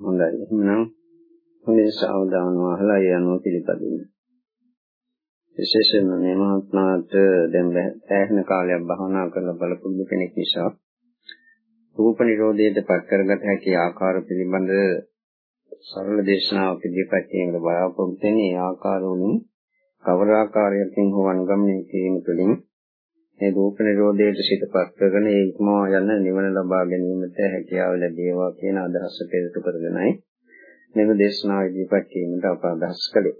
හොඳයි. එහෙනම් හොඳේ සාවධානව අහලා ඒ අනුව පිළිපදින්න. විශේෂයෙන්ම මේ මහත්මාට දැන් පැහැෙන කාලයක් භවනා කරලා බලපුදු කෙනෙක් නිසා රූප නිරෝධයට පත් කරගත හැකි ආකාර පිළිබඳ සරල දේශනාවක් ඉදිරිපත් කිරීමට බලාපොරොත්තු වෙන ඒ ආකාරවලින් කවර ආකාරයකින් හෝ අනුගමනය කිරීම තුළින් මේ රූප නිරෝධයට සිතපත් කරගෙන ඒ ඉක්මවා යන නිවන ලබා ගැනීමට හැකියාව ලැබේවා කියන අදහස පෙරට කරගෙනයි මෙම දේශනාව ඉදිරිපත් කිරීමට අප අදහස් කළේ.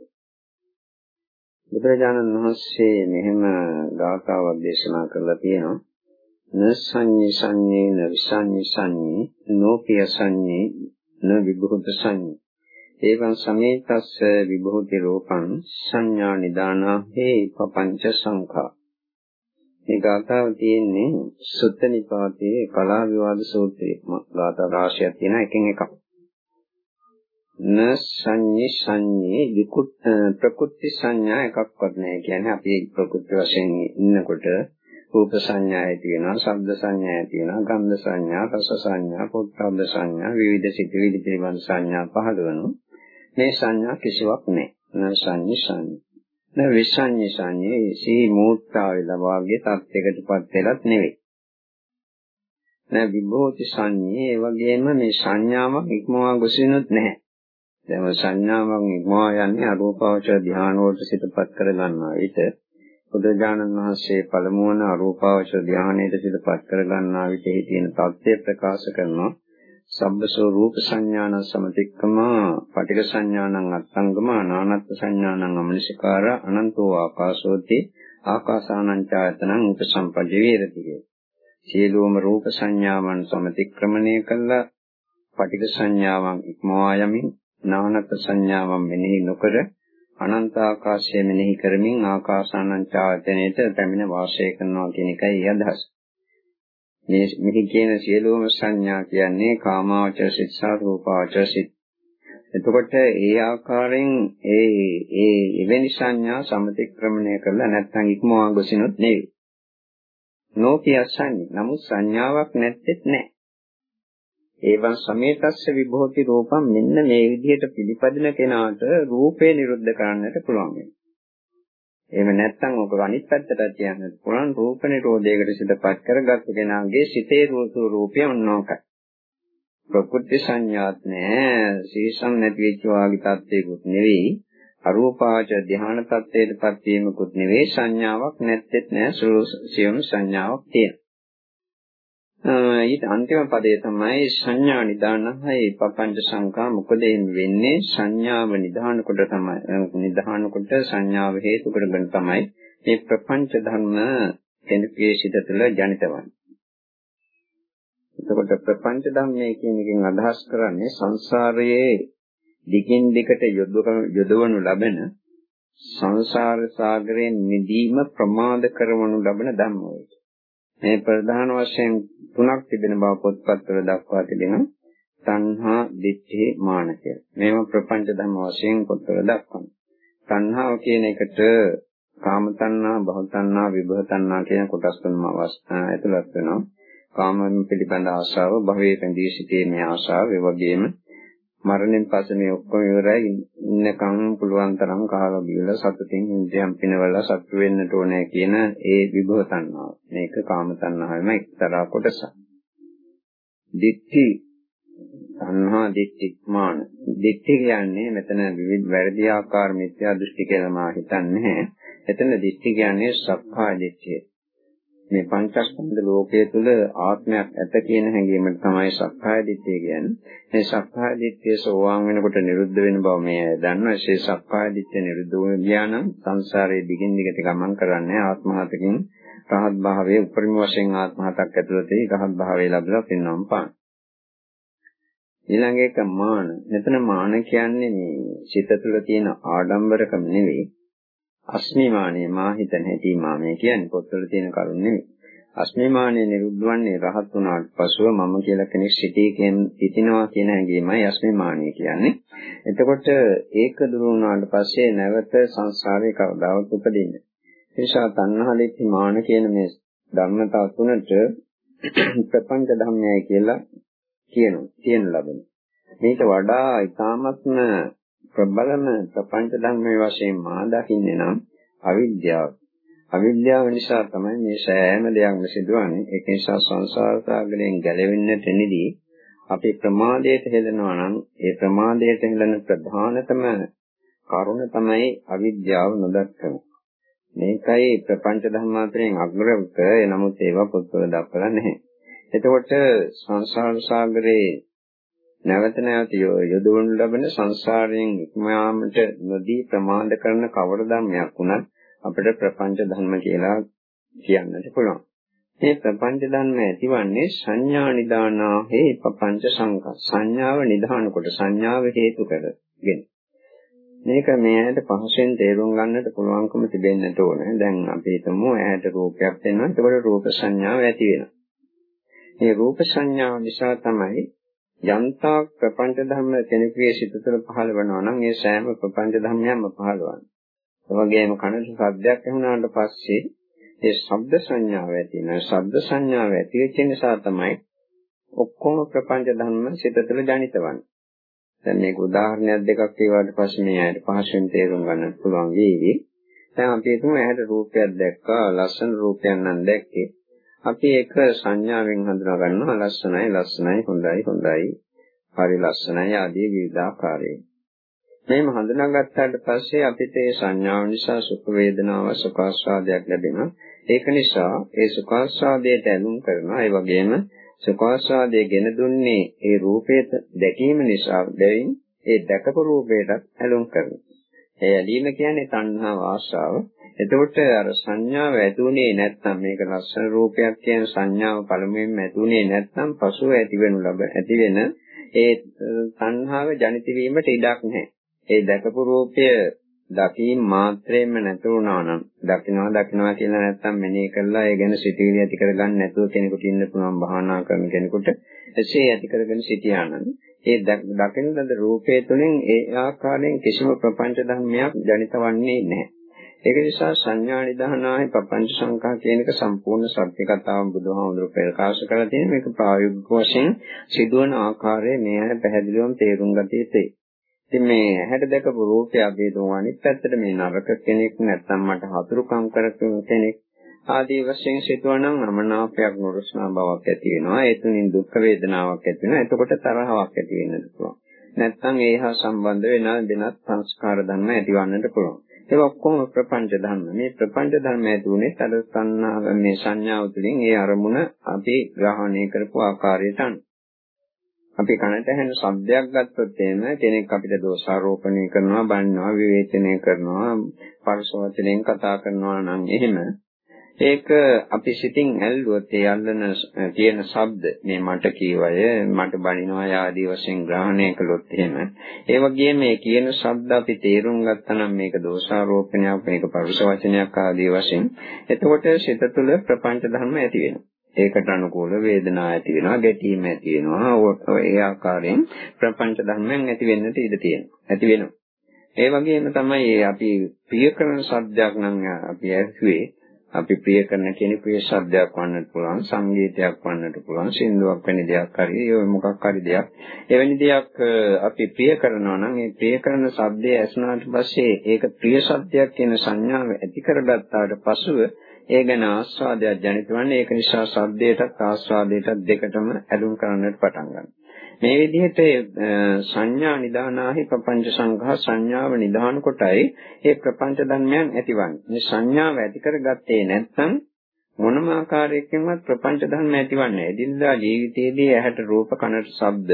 බුදුරජාණන් වහන්සේ මෙහෙම ගාථාවක් දේශනා කරලා තියෙනවා. න සංඤේ සංඤේ න විසංඤේ සංඤේ නෝපිය සංඤේ න විභූත සංඤේ එවං සමේතස්ස විභූති රූපං සංඥා නිදානා හේ පపంచ සංඛා මේ ගාථාව තියෙන්නේ සුත්ත නිපාතයේ කලා විවාද සූත්‍රයේ ගාථා රාශියක් තියෙන එකෙන් එකක්. න සංඤේ සංඤේ විකුත් ප්‍රකෘති සංඥා එකක්වත් නැහැ. කියන්නේ අපි ප්‍රකෘති වශයෙන් ඉන්නකොට රූප සංඥා ඇති වෙනවා, ශබ්ද සංඥා ඇති වෙනවා, ගන්ධ සංඥා, රස සංඥා, පොට්ටබ්බ සංඥා, විවිධ සිතිවිලි පිළිබඳ සංඥා පහළ වෙනවා. මේ සංඥා කිසිවක් නැහැ. න සංඤේ සංඤේ න විසඤ්ඤ සංඤේ සී මූත්‍රා වේලා වාගේ තත්යකටපත් වෙලත් නෙවෙයි. න විභෝති සංඤේ ඒ වගේම මේ සංඥාවක් ඉක්මවා ගොසිනුත් නැහැ. දැන් සංඥාවක් ඉක්මවා යන්නේ අරූපාවචර ධානය වලට සිතපත් කර ගන්නවා. ඊට බුදුජානන් වහන්සේ පළමු වන අරූපාවචර ධානයට සිතපත් කර ගන්නා විට තියෙන தත්ත්වය ප්‍රකාශ කරනවා. සබ්බසෝ රූප සංඥාන සමතික්කම පටික සංඥානං අත්ංගම නානත් සංඥානං අමනිසකාර අනන්තෝ ආකාශෝති ආකාසානං ඡායතනං උපසම්පජ්ජ වේරති සියලුම රූප සංඥාවන් සමතික්‍රමණය කළා පටික සංඥාවන් ඉක්මවා යමින් නානත් සංඥාවන් මෙනෙහි නොකර අනන්ත ආකාශය මෙනෙහි කරමින් ආකාසානං ඡායතනයේට පැමිණ වාසය කරනවා කියන එකයි අදහස. මේ මෙහි කියන සියලුම සංඥා කියන්නේ කාමාවචර සිත් සහ රූපාවචර සිත්. එතකොට ඒ ආකාරයෙන් ඒ ඒ එවැනි සංඥා සමතික්‍රමණය කරලා නැත්නම් ඉක්මවා ගොසිනොත් නෙවෙයි. නෝපියසන්නේ. නමුත් සංඥාවක් නැත්තේත් නැහැ. ඒවන් සමේතස්ස විභෝති රූපම් මෙන්න මේ විදිහට පිළිපදින කෙනාට රූපේ නිරුද්ධ කරන්නට පුළුවන් වෙනවා. එහෙම නැත්නම් ඔක අනිත් පැත්තට කියන්න පුළුවන් රූප නිරෝධයකට සිතපත් කරගත් කෙනාගේ සිතේ රූප රූපය ඔන්නෝකයි. ප්‍රකෘති සංඥාත් නෑ සීසම් නැති වෙච්ච වාගේ තත්ත්වයකුත් නෙවෙයි අරූපාච ධ්‍යාන තත්ත්වයටපත් වීමකුත් නෙවෙයි සංඥාවක් නැත්තේත් නෑ සියුම් සංඥාවක් තියෙනවා. ඊට අන්තිම පදේ තමයි සංඥා නිදානහයි පపంచ සංකා මොකද වෙන්නේ සංඥාව නිදාන කොට තමයි නිදාන කොට සංඥාව හේතු කරගෙන තමයි මේ ප්‍රපංච ධර්ම කෙනෙකුගේ සිත තුළ ජනිත වන්නේ. එතකොට ප්‍රපංච ධර්මයේ කියන එකෙන් අදහස් කරන්නේ සංසාරයේ දිගින් දිගට යොදවනු ලබන සංසාර සාගරයෙන් මිදීම ප්‍රමාද කරවනු ලබන ධර්ම වලට. මේ ප්‍රධාන වශයෙන් තුනක් තිබෙන බව පොත්පත්වල දක්වා තිබෙනවා. තණ්හා, දිට්ඨි, මාන කියලා. මේවා ප්‍රපංච ධර්ම වශයෙන් පොත්වල දක්වනවා. තණ්හාව කියන එකට කාම තණ්හා, භව තණ්හා, විභව තණ්හා කියන කොටස් තුනම ඇතුළත් වෙනවා. කාමයන් පිළිබඳ ආශාව, භවයේ රැඳී සිටීමේ ආශාව, ඒ වගේම මරණයෙන් පස්සේ මේ ඔක්කොම ඉවරයි ඉන්නකම් පුළුවන් තරම් කාලා බීලා සතුටින් ඉන්ද්‍රියම් පිනවලා සතුට වෙන්නට ඕනේ කියන ඒ විභව තණ්හාව. මේක කාම තණ්හාවෙම එක්තරා කොටසක්. දික්ටි තණ්හා දික්ටි මාන. දික්ටි කියන්නේ මෙතන විවිධ වැරදි ආකාර මිත්‍යා දෘෂ්ටි කියලා මා හිතන්නේ. එතන දික්ටි කියන්නේ සක්කාය දිට්ඨිය. මේ පංචස්කන්ධ ලෝකයේ තුල ආත්මයක් ඇත කියන හැඟීමට තමයි සක්කාය දිට්ඨිය කියන්නේ. මේ සක්කාය දිට්ඨිය සෝවාන් වෙනකොට නිරුද්ධ වෙන බව මේ දන්නවා. ඒ සක්කාය දිට්ඨිය නිරුද්ධ වුණ ගියානම් සංසාරයේ දිගින් දිගට ගමන් කරන්නේ ආත්මහතකින් රහත් භාවයේ උපරිම වශයෙන් ආත්මහතක් ඇතුළතේ රහත් භාවයේ ලැබලා පින්නම් පාන. ඊළඟ එක මාන. මෙතන මාන කියන්නේ මේ සිත තුළ තියෙන ආඩම්බරකම නෙවෙයි. අස්මිමානය මා හිතන හැටි මා මේ කියන්නේ පොත්වල තියෙන කරුණ නෙමෙයි. අස්මිමානය නිරුද්ධ වන්නේ රහත් වුණාට පසුව මම කියලා කෙනෙක් සිටී කියන සිටිනවා කියන හැඟීමයි අස්මිමානය කියන්නේ. එතකොට ඒක දුරු වුණාට පස්සේ නැවත සංසාරේ කවදාවත් උපදින්නේ. ඒ නිසා තණ්හාලිච්ච මාන කියන මේ ධර්මතා තුනට ප්‍රපංච ධර්මයයි කියලා කියනවා. කියන ලබන. මේට වඩා ඊ타මත්ම ප්‍රබලම ප්‍රපංච ධර්මයේ වශයෙන් මා දකින්නේ නම් අවිද්‍යාව. අවිද්‍යාව නිසා තමයි මේ සෑම දෙයක්ම සිදුවන්නේ. ඒක නිසා සංසාර සාගරයෙන් ගැලවෙන්නට නිදී අපි ප්‍රමාදයට හෙළනවා නම් ඒ ප්‍රමාදයට හෙළන ප්‍රධානතම කරුණ තමයි අවිද්‍යාව නොදක්කම. මේකයි ප්‍රපංච ධර්ම අතරින් අග්‍රවක නමුත් ඒවා පොත්වල දක්වලා නැහැ. එතකොට සංසාර සාගරේ නැවත නැවත යොදවනු ලබන සංසාරයෙන් ඉක්මයාමට නොදී ප්‍රමාද කරන කවර ධර්මයක් වුණත් අපිට ප්‍රපංච ධර්ම කියලා කියන්නට පුළුවන්. මේ ප්‍රපංච ධර්ම ඇතිවන්නේ සංඥා නිදානා හේ ප්‍රපංච සංකා සංඥාව නිදාන කොට සංඥාව හේතු කරගෙන මේක මේ ඇයට පහසෙන් තේරුම් ගන්නට පුළුවන්කම තිබෙන්නට ඕනේ. දැන් අපි හිතමු ඇයට රූපයක් දෙනවා. එතකොට රූප සංඥාව ඇති වෙනවා. මේ රූප සංඥාව නිසා තමයි යන්තා ප්‍රපංච ධර්ම කෙනෙකුගේ සිත තුළ පහළ වෙනවා නම් ඒ සෑම ප්‍රපංච ධර්මයක්ම පහළවන්නේ. ඒ වගේම කනට ශබ්දයක් ඇහුණාට පස්සේ ඒ ශබ්ද සංඥාව ඇති වෙනවා. ශබ්ද සංඥාව ඇති වෙච්ච නිසා තමයි ඔක්කොම ප්‍රපංච ධර්ම සිත තුළ ජනිතවන්නේ. දැන් මේක උදාහරණයක් දෙකක් ඒවාට පස්සේ මේ ඇයට පහසුවෙන් තේරුම් ගන්න පුළුවන් වේවි. දැන් අපි හිතමු ඇයට රූපයක් දැක්කා, ලස්සන රූපයක් නම් දැක්කේ. අපි ඒක සංඥාවෙන් හඳුනා ගන්නවා ලස්සනයි, ලස්සනයි, හොඳයි, හොඳයි, හරි ලස්සනයි ආදී විවිධාකාරයෙන්. මේම හඳුනාගත්තාට පස්සේ අපිට ඒ සංඥාව නිසා සුඛ වේදනාව සුඛාස්වාදයක් ලැබෙනවා. ඒක නිසා ඒ සුඛාස්වාදයට ඇලුම් කරනවා. ඒ වගේම සුඛාස්වාදයේ ගෙන දුන්නේ ඒ රූපයට දැකීම නිසා බැවින් ඒ දැකපු රූපයටත් ඇලුම් කරනවා. ඒ ඇලීම කියන්නේ තණ්හා ආශාව. එතකොට අර සංඥාව ඇතුනේ නැත්නම් මේක ලස්සන රූපයක් කියන සංඥාව පළමුවෙන්ම ඇතුනේ නැත්නම් පසුව ඇති වෙනු ලබ ඇති වෙන ඒ තණ්හාව ජනිත වීමට ඉඩක් නැහැ. ඒ දැකපු රූපය දකීම් මාත්‍රයෙන්ම නැතුණා නම් දකින්නවා දකින්නවා කියලා නැත්තම් මෙනෙහි කරලා ඒ ගැන සිතවිලි ඇති කරගන්න නැතුව කෙනෙකුට ඉන්න පුළුවන් භාවනා කරන කෙනෙකුට එසේ ඇති කරගෙන සිටියා නම් ඒ දකින ලද රූපයේ තුලින් ඒ ආකාරයෙන් කිසිම ප්‍රපංච ධර්මයක් ජනිතවන්නේ නැහැ. ඒක නිසා සංඥා නිදානායි පපංච සංඛා කියන එක සම්පූර්ණ සත්‍ය කතාව බුදුහාමුදුරුවෝ ප්‍රකාශ කරලා තියෙන මේක ප්‍රායෝගික වශයෙන් සිදුවන ආකාරය මේ අය පැහැදිලිවම තේරුම් ගත යුතුයි. ඉතින් මේ ඇහැට දැකපු රූපය අගේ දුන අනිත් පැත්තට මේ නරක කෙනෙක් නැත්නම් මට හතුරුකම් කරපු කෙනෙක් ආදී වශයෙන් සිදුවනනම් අමනාපයක් නුරුස්නා බවක් ඇති වෙනවා. ඒ තුنين දුක් වේදනාවක් ඇති වෙනවා. එතකොට තරහාවක් ඇති වෙන්නත් පුළුවන්. නැත්නම් ඒ හා සම්බන්ධ වෙන වෙනත් සංස්කාර ධර්ම ඇතිවන්නට පුළුවන්. ඒක ඔක්කොම ප්‍රපංච ධර්ම. මේ ප්‍රපංච ධර්ම ඇතුලේ තද සංනාව මේ සංඥාව තුළින් ඒ අරමුණ අපි ග්‍රහණය කරපු ආකාරයට අනුව. අපි කනට ඇහෙන ශබ්දයක් ගත්තොත් එහෙම කෙනෙක් අපිට දෝෂාරෝපණය කරනවා, බන්නවා, විවේචනය කරනවා, පරස වචනෙන් කතා කරනවා නම් එහෙම ඒක අපි සිතින් ඇල්ලුවොත් ඒ අල්ලන තියෙන ශබ්ද මේ මට කියවය මට බනිනවා ආදී වශයෙන් ග්‍රහණය කළොත් එහෙම ඒ වගේම මේ කියන ශබ්ද අපි තේරුම් ගත්තා නම් මේක දෝෂාරෝපණයක් මේක පරුෂ වචනයක් ආදී වශයෙන් එතකොට සිත තුළ ප්‍රපංච ධර්ම ඇති වෙනවා ඒකට අනුකූල වේදනා ඇති වෙනවා, ගැටීම ඇති වෙනවා. ඒ ආකාරයෙන් ප්‍රපංච ධර්මයන් ඇති වෙන්නට ඉඩ තියෙනවා. ඇති වෙනවා. ඒ වගේම තමයි අපි ප්‍රිය කරන සද්දයක් නම් අපි ඇහුවේ අපි ප්‍රිය කරන කෙනෙකුගේ ශබ්දයක් වන්නත් පුළුවන් සංගීතයක් වන්නත් පුළුවන් සින්දුවක් වැනි දෙයක් හරි ඒ මොකක් හරි දෙයක් එවැනි දෙයක් අපි ප්‍රිය කරනවා නම් ඒ ප්‍රිය කරන ශබ්දය ඇසුණාට පස්සේ ඒක ප්‍රිය ශබ්දයක් කියන සංඥාව ඇති කරගත්තාට පසුව ඒ ගැන ආස්වාදයක් ජනිත වන්නේ ඒක නිසා සද්දයටත් ආස්වාදයටත් දෙකටම ඇලුම් කරන්නට පටන් ගන්නවා. මේ විදිහට සංඥා නිදානාහි ප්‍රපංච සංඝා සංඥාව නිදාන කොටයි ඒ ප්‍රපංච ධර්මයන් ඇතිවන්නේ. මේ සංඥාව ඇති කරගත්තේ නැත්නම් මොනම ආකාරයකින්වත් ප්‍රපංච ධර්ම ඇතිවන්නේ නැහැ. එදිනදා ජීවිතයේදී ඇහැට රූප කනට ශබ්ද,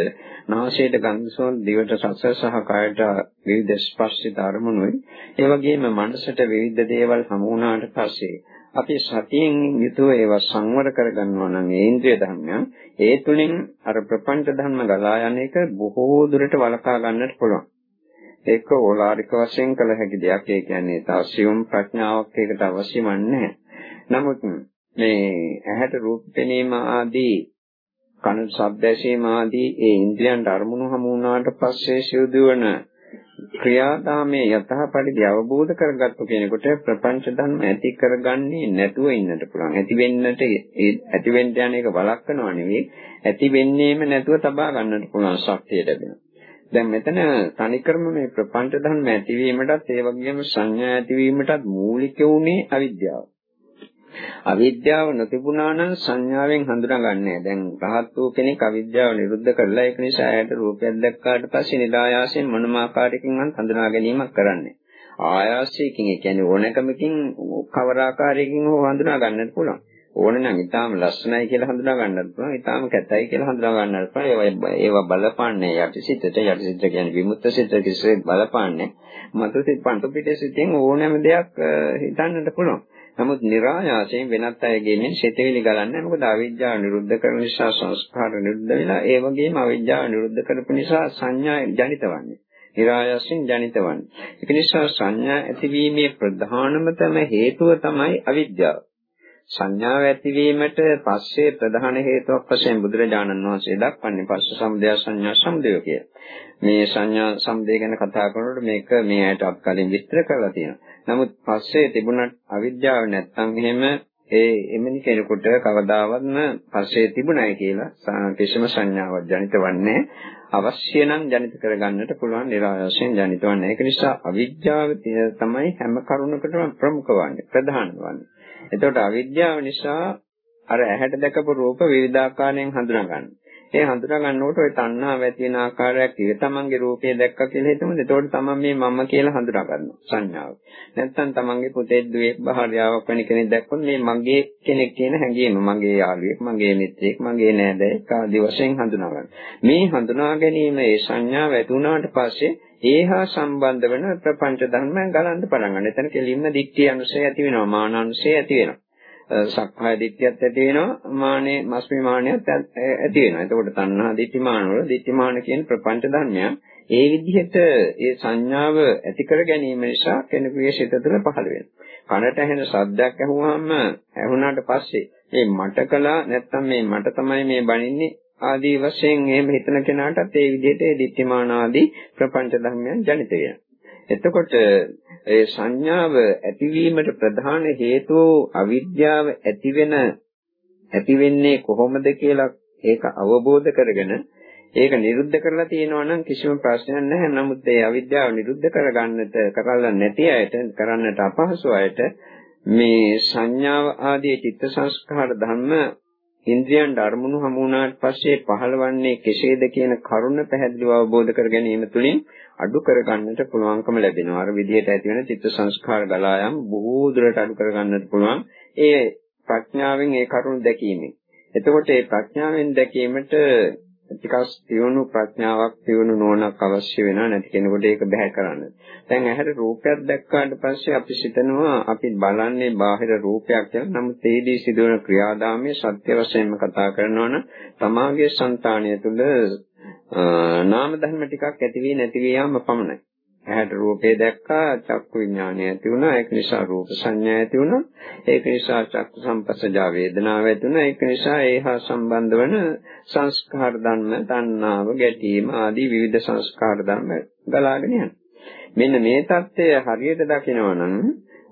නාසයට ගන්ධ සුවඳ, දිවට රස සහ කයට විවිධ ස්පර්ශිත අරමුණුයි. ඒ වගේම මනසට විවිධ දේවල් හමු වුණාට පස්සේ අපි සතියෙන් යුතුව ඒවා සංවර කරගන්නවා නම් ඒ ඉන්ද්‍රිය ධර්මයන් ඒ තුලින් අර ප්‍රපංච ධර්ම ගලා යන එක බොහෝ දුරට වළකා ගන්නට පුළුවන්. ඒක ඕලාරික වශයෙන් කළ හැකි දෙයක්. ඒ කියන්නේ තාසියුම් ප්‍රඥාවක් ඒකට අවශ්‍ය වන්නේ නමුත් මේ ඇහැට රූප පෙනීම ආදී කන ශබ්ද ඇසීම ආදී ඒ ඉන්ද්‍රියන්ට අරමුණු හමු වුණාට පස්සේ සිදුවන ක්‍රියාදාමයේ යථාපරිදි අවබෝධ කරගත්තු කෙනෙකුට ප්‍රපංච ධර්ම ඇති කරගන්නේ නැතුව ඉන්නට පුළුවන්. ඇති වෙන්නට ඇති වෙන්න යන එක වළක්වනවා නෙවෙයි. ඇති වෙන්නේම නැතුව තබා ගන්නට පුළුවන් ශක්තිය ලැබෙනවා. දැන් මෙතන තනිකරම මේ ප්‍රපංච ධර්ම ඇතිවීමටත් ඒ වගේම සංඥා ඇතිවීමටත් මූලික වුණේ අවිද්‍යාව. අවිද්‍යාව නොතිබුණා නම් සංඥාවෙන් හඳුනාගන්නේ දැන් රහත් වූ කෙනෙක් අවිද්‍යාව නිරුද්ධ කරලා ඒක නිසා ඇයට රූපයක් දැක්කාට පස්සේ නිදායාසයෙන් මොනම ආකාරයකින්වත් හඳුනා ගැනීමක් කරන්නේ ආයාසයෙන් ඒ කියන්නේ ඕනකමකින් කවර ආකාරයකින් හෝ හඳුනා ගන්නත් පුළුවන්. ඕන නම් ඊටාම ලස්සනයි කියලා හඳුනා ගන්නත් පුළුවන් ඊටාම කැතයි කියලා හඳුනා ගන්නත් පුළුවන්. ඒවා ඒවා බලපාන්නේ යටිසිතට යටිසිත කියන්නේ විමුක්ත සිත කිසිසේත් බලපාන්නේ මතු සිත පන්තු පිටේ සිතෙන් ඕනෑම දෙයක් හිතන්නට පුළුවන්. නමුත් નિરાයාසයෙන් වෙනත් අයගේ මේ සිතවිලි ගලන්නේ මොකද අවිද්‍යාව නිරුද්ධ කරන නිසා සංස්කාර නිරුද්ධ වෙලා ඒ වගේම අවිද්‍යාව නිරුද්ධ කරපු නිසා සංඥා ජනිතවන්නේ નિરાයාසයෙන් ජනිතවන්නේ ඒක නිසා සංඥා ඇතිවීමේ ප්‍රධානම තම හේතුව තමයි අවිද්‍යාව සංඥාව ඇතිවීමට පස්සේ ප්‍රධාන හේතුවක් වශයෙන් බුදුරජාණන් වහන්සේ දක්වන්නේ පස්ස සමුදය සංඥා සමුදය කියලා. මේ සංඥා සමුදය ගැන කතා කරනකොට මේක මේ ඇයට අප කලින් විස්තර කරලා තියෙනවා. නමුත් පස්සේ තිබුණත් අවිද්‍යාව නැත්තම් එහෙම ඒ එමෙනි කෙනෙකුට කවදාවත්ම පස්සේ තිබුණයි කියලා කිසිම සංඥාවක් ජනිත වන්නේ අවශ්‍ය නම් ජනිත කරගන්නට පුළුවන් නිරායසයෙන් ජනිත වන්නේ. ඒක නිසා අවිද්‍යාව තමයි හැම කරුණකටම ප්‍රමුඛ වන්නේ ප්‍රධාන වන්නේ. එතකොට අවිද්‍යාව නිසා අර ඇහැට දැකපු රූප විවිධාකාරයෙන් හඳුනා ගන්නවා. ඒ හඳුනා ගන්නකොට ওই තණ්හාව ඇති වෙන ආකාරයක් ඉර තමන්ගේ රූපය දැක්කා කියලා හිතමුද? එතකොට තමන් මේ මම කියලා හඳුනා ගන්නවා සංඥාව. නැත්නම් තමන්ගේ පුතේ දුවේ භාර්යාවක් වෙන කෙනෙක් දැක්කොත් මේ මගේ කෙනෙක් කියන හැඟීම මගේ යාළුවෙක්, මගේ මිත්‍රයෙක්, මගේ නෑදෑයෙක් ආදී වශයෙන් හඳුනා ගන්න. මේ හඳුනා ගැනීම ඒ සංඥාව ඇති වුණාට පස්සේ ඒහා සම්බන්ධ වෙන ප්‍රපංච ධර්මයන් ගලන්න පටන් ගන්න. එතන කෙලින්ම දික්ටි අනුසය ඇති වෙනවා, මාන අනුසය ඇති වෙනවා. සක්කාය දිට්ඨියත් ඇති වෙනවා මානේ මස්මි මානියත් ඇති වෙනවා. එතකොට තණ්හා දිට්ඨිමාන වල දිට්ඨිමාන කියන ප්‍රපංච ධර්මයන් ඒ විදිහට ඒ සංඥාව ඇති කර ගැනීම නිසා කෙනෙකුගේ සිත තුළ පහළ වෙනවා. කනට ඇහෙන ශබ්දයක් ඇහුවාම ඇහුණාට පස්සේ මේ මට කළා නැත්තම් මේ මට තමයි මේ බණින්නේ ආදී වශයෙන් එහෙම හිතන කෙනාටත් ඒ විදිහට ඒ දිට්ඨිමාන ආදී ප්‍රපංච ධර්මයන් ජනිත වෙනවා. එතකොට ඒ සංඥාව ඇතිවීමට ප්‍රධාන හේතුව අවිද්‍යාව ඇති වෙන ඇති වෙන්නේ කොහොමද කියලා ඒක අවබෝධ කරගෙන ඒක නිරුද්ධ කරලා තියෙනවා නම් කිසිම ප්‍රශ්නයක් නැහැ. නමුත් ඒ අවිද්‍යාව නිරුද්ධ කරගන්නට කරලා නැති අයට කරන්නට අපහසු අයට මේ සංඥාව ආදී චිත්ත සංස්කාර ධර්ම ඉන්ද්‍රියන් අරමුණු හමු වුණාට පස්සේ පහළවන්නේ කෙසේද කියන කරුණ පැහැදිලිව අවබෝධ කර ගැනීම තුළින් අඩු කරගන්නට පුළුවන්කම ලැබෙනවා. අර විදිහට ඇති වෙන චිත්ත සංස්කාර ගලා යාම බොහෝ දුරට අඩු කරගන්නට පුළුවන්. ඒ ප්‍රඥාවෙන් ඒ කරුණ දැකීමෙන්. එතකොට මේ ප්‍රඥාවෙන් දැකීමට ටිකක් තියුණු ප්‍රඥාවක් තියුණු නුවණක් අවශ්‍ය වෙනවා නැති කෙනෙකුට ඒක බෑ කරන්න. දැන් ඇහැට රූපයක් දැක්කාට පස්සේ අපි සිතනවා අපි බලන්නේ බාහිර රූපයක් කියලා. නමුත් ඒදී සිදුවන ක්‍රියාදාමයේ සත්‍ය වශයෙන්ම කතා කරනවා නම් තමාගේ సంతාණය තුළ නාම ධර්ම ටිකක් ඇති වී නැති වී යාම පමණයි. ඇහැට රූපේ දැක්කා චක්කු විඥානය ඇති වුණා ඒක නිසා රූප සංඥා ඇති වුණා ඒක නිසා චක්කු සංපස්සජා වේදනාව ඇති වුණා ඒක නිසා ඒහා සම්බන්ධ වන සංස්කාර ධර්ම තණ්හාව ගැටීම ආදී විවිධ සංස්කාර ධර්ම ගලාගෙන යනවා. මෙන්න මේ தත්ත්වය හරියට දකිනවා නම්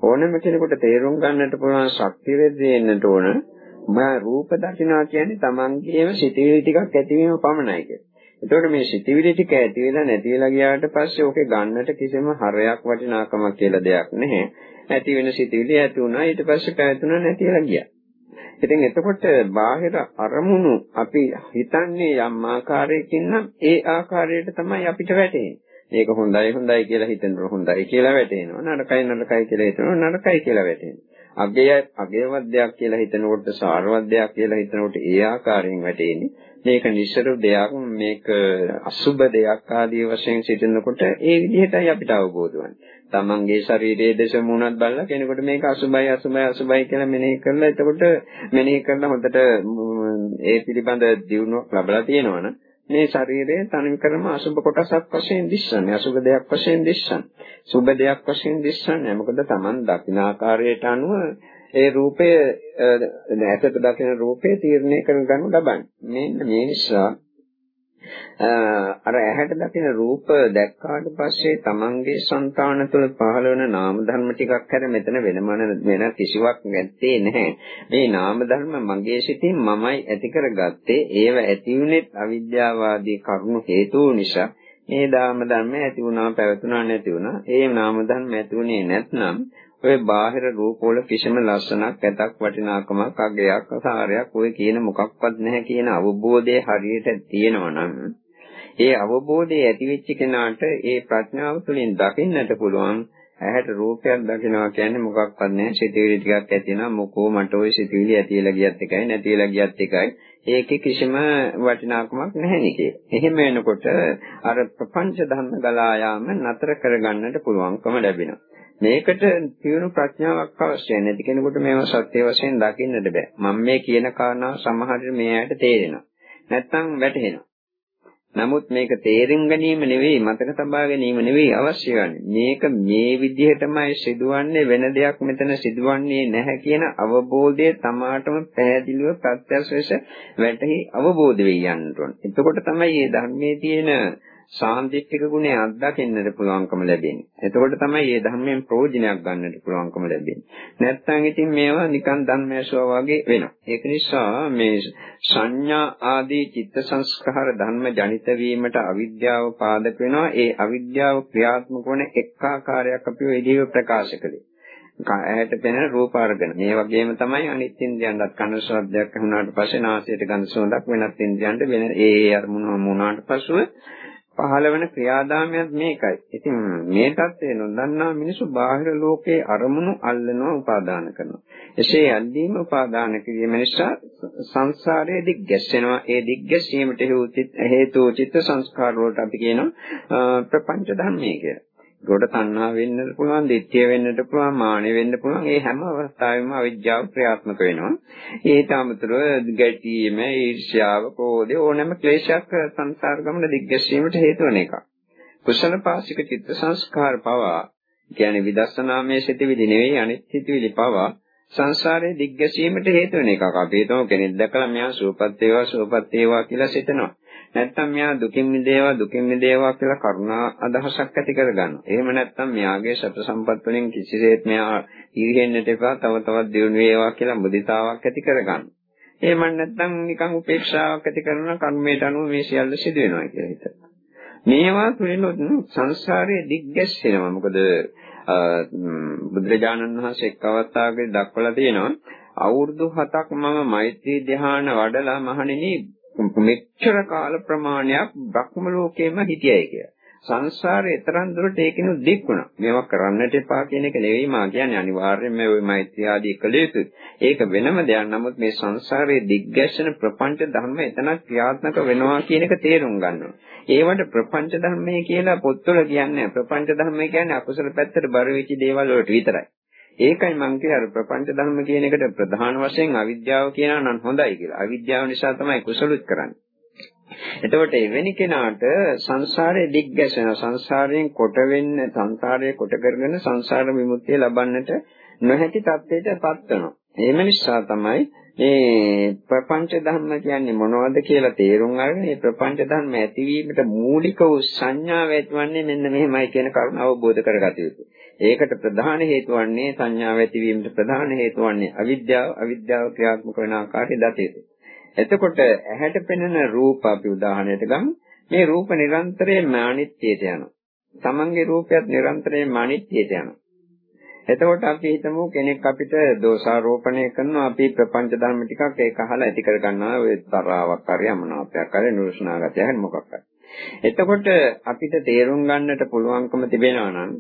ඕනම කෙනෙකුට තේරුම් ගන්නට පුළුවන් ශක්තිය වෙදෙන්නට ඕන. මා රූප දකිනවා කියන්නේ Tamanගේම සිතවිලි ටිකක් ඇතිවීම පමණයි කියලා. එතකොට මේ සිතිවිලි ටික ඇති වෙලා නැති වෙලා ගියාට පස්සේ ඕකේ ගන්නට කිසිම හරයක් වටිනාකමක් කියලා දෙයක් නැහැ. ඇති වෙන සිතිවිලි ඇති වුණා ඊට පස්සේ පැවතුණා නැති වෙලා ගියා. ඉතින් එතකොට බාහිර අරමුණු අපි හිතන්නේ යම් ආකාරයකින් නම් ඒ ආකාරයට තමයි අපිට වැටෙන්නේ. මේක හොඳයි හොඳයි කියලා හිතනකොට හොඳයි කියලා වැටෙනවා. නරකයි නරකයි කියලා හිතනකොට නරකයි කියලා වැටෙනවා. අගය අගයවත් දෙයක් කියලා හිතනකොට සාරවත් දෙයක් කියලා හිතනකොට ඒ ආකාරයෙන් වැටෙන්නේ. මේක නිසරු දෙයක් මේක අසුබ දෙයක් ආදී වශයෙන් සිටිනකොට ඒ විදිහටයි අපිට අවබෝධ වන්නේ. තමන්ගේ ශරීරයේ දේශ මුණත් බලලා කෙනෙකුට මේක අසුබයි අසුබයි අසුබයි කියලා මෙනෙහි කරලා එතකොට මෙනෙහි කරලා හොඳට ඒ පිළිබඳ දියුණුවක් ලැබලා තියෙනවනේ. මේ ශරීරයේ තනිව කරම අසුබ කොටසක් වශයෙන් දිස්සන්නේ අසුබ දෙයක් වශයෙන් දිස්සන්නේ. සුබ දෙයක් වශයෙන් දිස්සන්නේ. මොකද Taman දකින ආකාරයට අනුව ඒ රූපය ඇසට දකින රූපය තීරණය කරන ගනු ලබන්නේ. මෙන්න මේ නිසා අර ඇහැට දකින රූප දැක්කාට පස්සේ තමන්ගේ సంతාන තුළ පහළ වෙන නාම ධර්ම ටිකක් හැර මෙතන වෙනම වෙන කිසිවක් නැත්තේ නැහැ. මේ නාම ධර්ම මගේ සිතින් මමයි ඇති කරගත්තේ. ඒව ඇති වුනේත් අවිද්‍යාවාදී කරුණු හේතු නිසා. ඒ දාම ධර්ම ඇති වුණා පැවතුණා නැති වුණා. ඒ නාම ධර්ම ඇති වුණේ නැත්නම් ඔය බාහිර රූපවල කිසිම ලස්සනක් ඇතක් වටිනාකමක් අගයක් සාරයක් ඔය කියන මොකක්වත් නැහැ කියන අවබෝධය හරියට තියෙනවා නම් ඒ අවබෝධය ඇති වෙච්ච කෙනාට ඒ ප්‍රඥාව තුළින් දකින්නට පුළුවන් ඇහැට රූපයක් දකිනවා කියන්නේ මොකක්වත් නැහැ සිතවිලි ටිකක් ඇතිවෙනවා මොකෝ මට ওই සිතවිලි ඇතිලා ගියත් එකයි නැතිලා ගියත් එකයි ඒකේ කිසිම වටිනාකමක් නැහැ නිකේ. එහෙම වෙනකොට අර ප්‍රපංච ධර්ම ගලා යාම නතර කරගන්නට පුළුවන්කම ලැබෙනවා. මේකට තියුණු ප්‍රඥාවක් අවශ්‍යයි. නැති කෙනෙකුට මේවා සත්‍ය වශයෙන් දකින්නට බෑ. මම මේ කියන කාරණා සමහරට මේ ඇයට තේරෙනවා. නැත්තම් වැටහෙනවා. නමුත් මේක තේරුම් ගැනීම නෙවෙයි මතක තබා ගැනීම නෙවෙයි අවශ්‍ය වන්නේ. මේක මේ විදිහටමයි සිදුවන්නේ වෙන දෙයක් මෙතන සිදුවන්නේ නැහැ කියන අවබෝධය තමාටම පැහැදිලිව ප්‍රත්‍යක්ෂ ලෙස වැටහි අවබෝධ වෙ යන්න ඕන. එතකොට තමයි මේ ධර්මයේ තියෙන සාන්දිටික ගුණය අත්දකින්නට පුළුවන්කම ලැබෙන්නේ. එතකොට තමයි මේ ධර්මයෙන් ප්‍රයෝජනයක් ගන්නට පුළුවන්කම ලැබෙන්නේ. නැත්නම් ඉතින් මේවා නිකන් ධර්මයසුව වගේ වෙනවා. ඒක නිසා මේ සංඥා ආදී චිත්ත සංස්කාර ධර්ම ජනිත වීමට අවිද්‍යාව පාදක වෙනවා. ඒ අවිද්‍යාව ක්‍රියාත්මක වන එක් ආකාරයක් අපි ඔය ඉදිරිය ප්‍රකාශ කළේ. ඇහැට පෙනෙන රූප අරගෙන. මේ වගේම තමයි අනිත් ඉන්ද්‍රියන්වත් කන ශබ්දයක් ඇහුණාට පස්සේ නාසයට ගඳ සුවඳක් වෙනත් ඉන්ද්‍රියන්ට වෙන ඒ ඒ අරමුණ වුණාට පස්සෙ පහළ වෙන ක්‍රියාදාමයක් මේකයි. ඉතින් මේ தත්ත්වය නොදන්නා මිනිස්සු බාහිර ලෝකයේ අරමුණු අල්ලනවා උපාදාන කරනවා. එසේ ඇල්ලීම උපාදාන කිරීම නිසා සංසාරයේ දිග් ගැස්සෙනවා. ඒ දිග් ගැස්සීමට හේතු චිත්ත සංස්කාර වලට අපි කියනවා ප්‍රපංච ධර්මයේ කියලා. ඒකට තණ්හා වෙන්නත් පුළුවන්, ditthිය වෙන්නත් පුළුවන්, මානෙ වෙන්න පුළුවන්. ඒ හැම අවස්ථාවෙම අවිජ්ජාව ක්‍රියාත්මක වෙනවා. ඒට අමතරව ගැටීම, ඊර්ෂ්‍යාව, කෝධය ඕනෑම ක්ලේශයක් සංසාර ගමන දිග්ගැසීමට හේතු වෙන එකක්. කුසල පාසික චිත්ත සංස්කාර පවා කියන්නේ විදර්ශනාමය සිටිවිලි නෙවෙයි අනිත් සිටිවිලි පවා සංසාරයේ දිග්ගැසීමට හේතු වෙන එකක්. අපි හිතමු කෙනෙක් දැකලා මෙයා සුවපත් වේවා සුවපත් වේවා කියලා සිතනවා. නැත්තම් මෙයා දුකින් මිදේවා දුකින් මිදේවා කියලා කරුණා අදහසක් ඇති කරගන්නවා. එහෙම නැත්තම් මෙයාගේ සත සම්පත් වලින් කිසිසේත් මෙයා ඉරිහෙන්නට එපා තව තවත් දියුණු වේවා කියලා මුදිතාවක් ඇති කරගන්නවා. එහෙම නැත්තම් නිකන් උපේක්ෂාවක් ඇති කරන කර්මයට අනුව මේ සියල්ල සිදු වෙනවා කියලා හිතනවා. මේවා තුළින් සංසාරයේ දිග්ගැස්සෙනවා. මොකද බුදුරජාණන් වහන්සේ එක් අවස්ථාවකදී දක්වලා තියෙනවා අවුරුදු 7ක් මම මෛත්‍රී ධ්‍යාන වඩලා මහණෙනි මෙච්චර කාල ප්‍රමාණයක් බ්‍රහ්ම ලෝකෙම හිටියයි කියලා. සංසාරේ තරම් දුරට ඒකිනු දික් වුණා. මේවා කරන්නට එපා කියන එක නෙවෙයි මා කියන්නේ අනිවාර්යයෙන්ම ওই මෛත්‍රී ආදී කළ යුතුයි. ඒක වෙනම දෙයක්. නමුත් මේ සංසාරයේ දිග්ගැසෙන ප්‍රපංච ධර්ම එතන ක්‍රියාත්මක වෙනවා කියන එක තේරුම් ගන්න ඒවට ප්‍රපංච ධර්මය කියලා පොත්වල කියන්නේ ප්‍රපංච ධර්මය කියන්නේ අකුසල පැත්තට බර වෙච්ච දේවල් වලට විතරයි. ඒකයි මම කියේ අර ප්‍රපංච ධර්ම කියන එකට ප්‍රධාන වශයෙන් අවිද්‍යාව කියනවා නම් හොඳයි කියලා. අවිද්‍යාව නිසා තමයි කුසලුත් කරන්නේ. එතකොට එවැනි කෙනාට සංසාරයේ දිග්ගැසෙන සංසාරයෙන් කොට වෙන්න සංසාරයේ කොට කරගෙන සංසාර විමුක්තිය ලබන්නට නොහැකි තත්ත්වයටපත් වෙනවා. එහෙම නිසා තමයි මේ ප්‍රපංච ධර්ම කියන්නේ මොනවද කියලා තේරුම් අරගෙන මේ ප්‍රපංච ධර්ම ඇතිවීමට මූලික වූ සංඥාව ඇතිවන්නේ මෙන්න මෙහෙමයි කියන කරුණ අවබෝධ කරගත යුතුයි. ඒකට ප්‍රධාන හේතුව වන්නේ සංඥාව ඇතිවීමට ප්‍රධාන හේතුව වන්නේ අවිද්‍යාව, අවිද්‍යාව ක්‍රියාත්මක වෙන ආකාරය දතේද. එතකොට ඇහැට පෙනෙන රූප අපි උදාහරණයට ගමු. මේ රූප නිරන්තරයෙන්ම අනිත්‍යයට යනවා. තමන්ගේ රූපයත් නිරන්තරයෙන්ම අනිත්‍යයට යනවා. එතකොට අපි හිතමු කෙනෙක් අපිට දෝෂාරෝපණය කරනවා අපි ප්‍රපංච ධර්ම ටිකක් ඒක අහලා ඇති කර ගන්නවා ඔය තරාවක් හරි අමනාපයක් හරි නුරුස්නාගතයක් හරි මොකක් හරි. එතකොට අපිට තේරුම් ගන්නට පුළුවන්කම තිබෙනවා නම්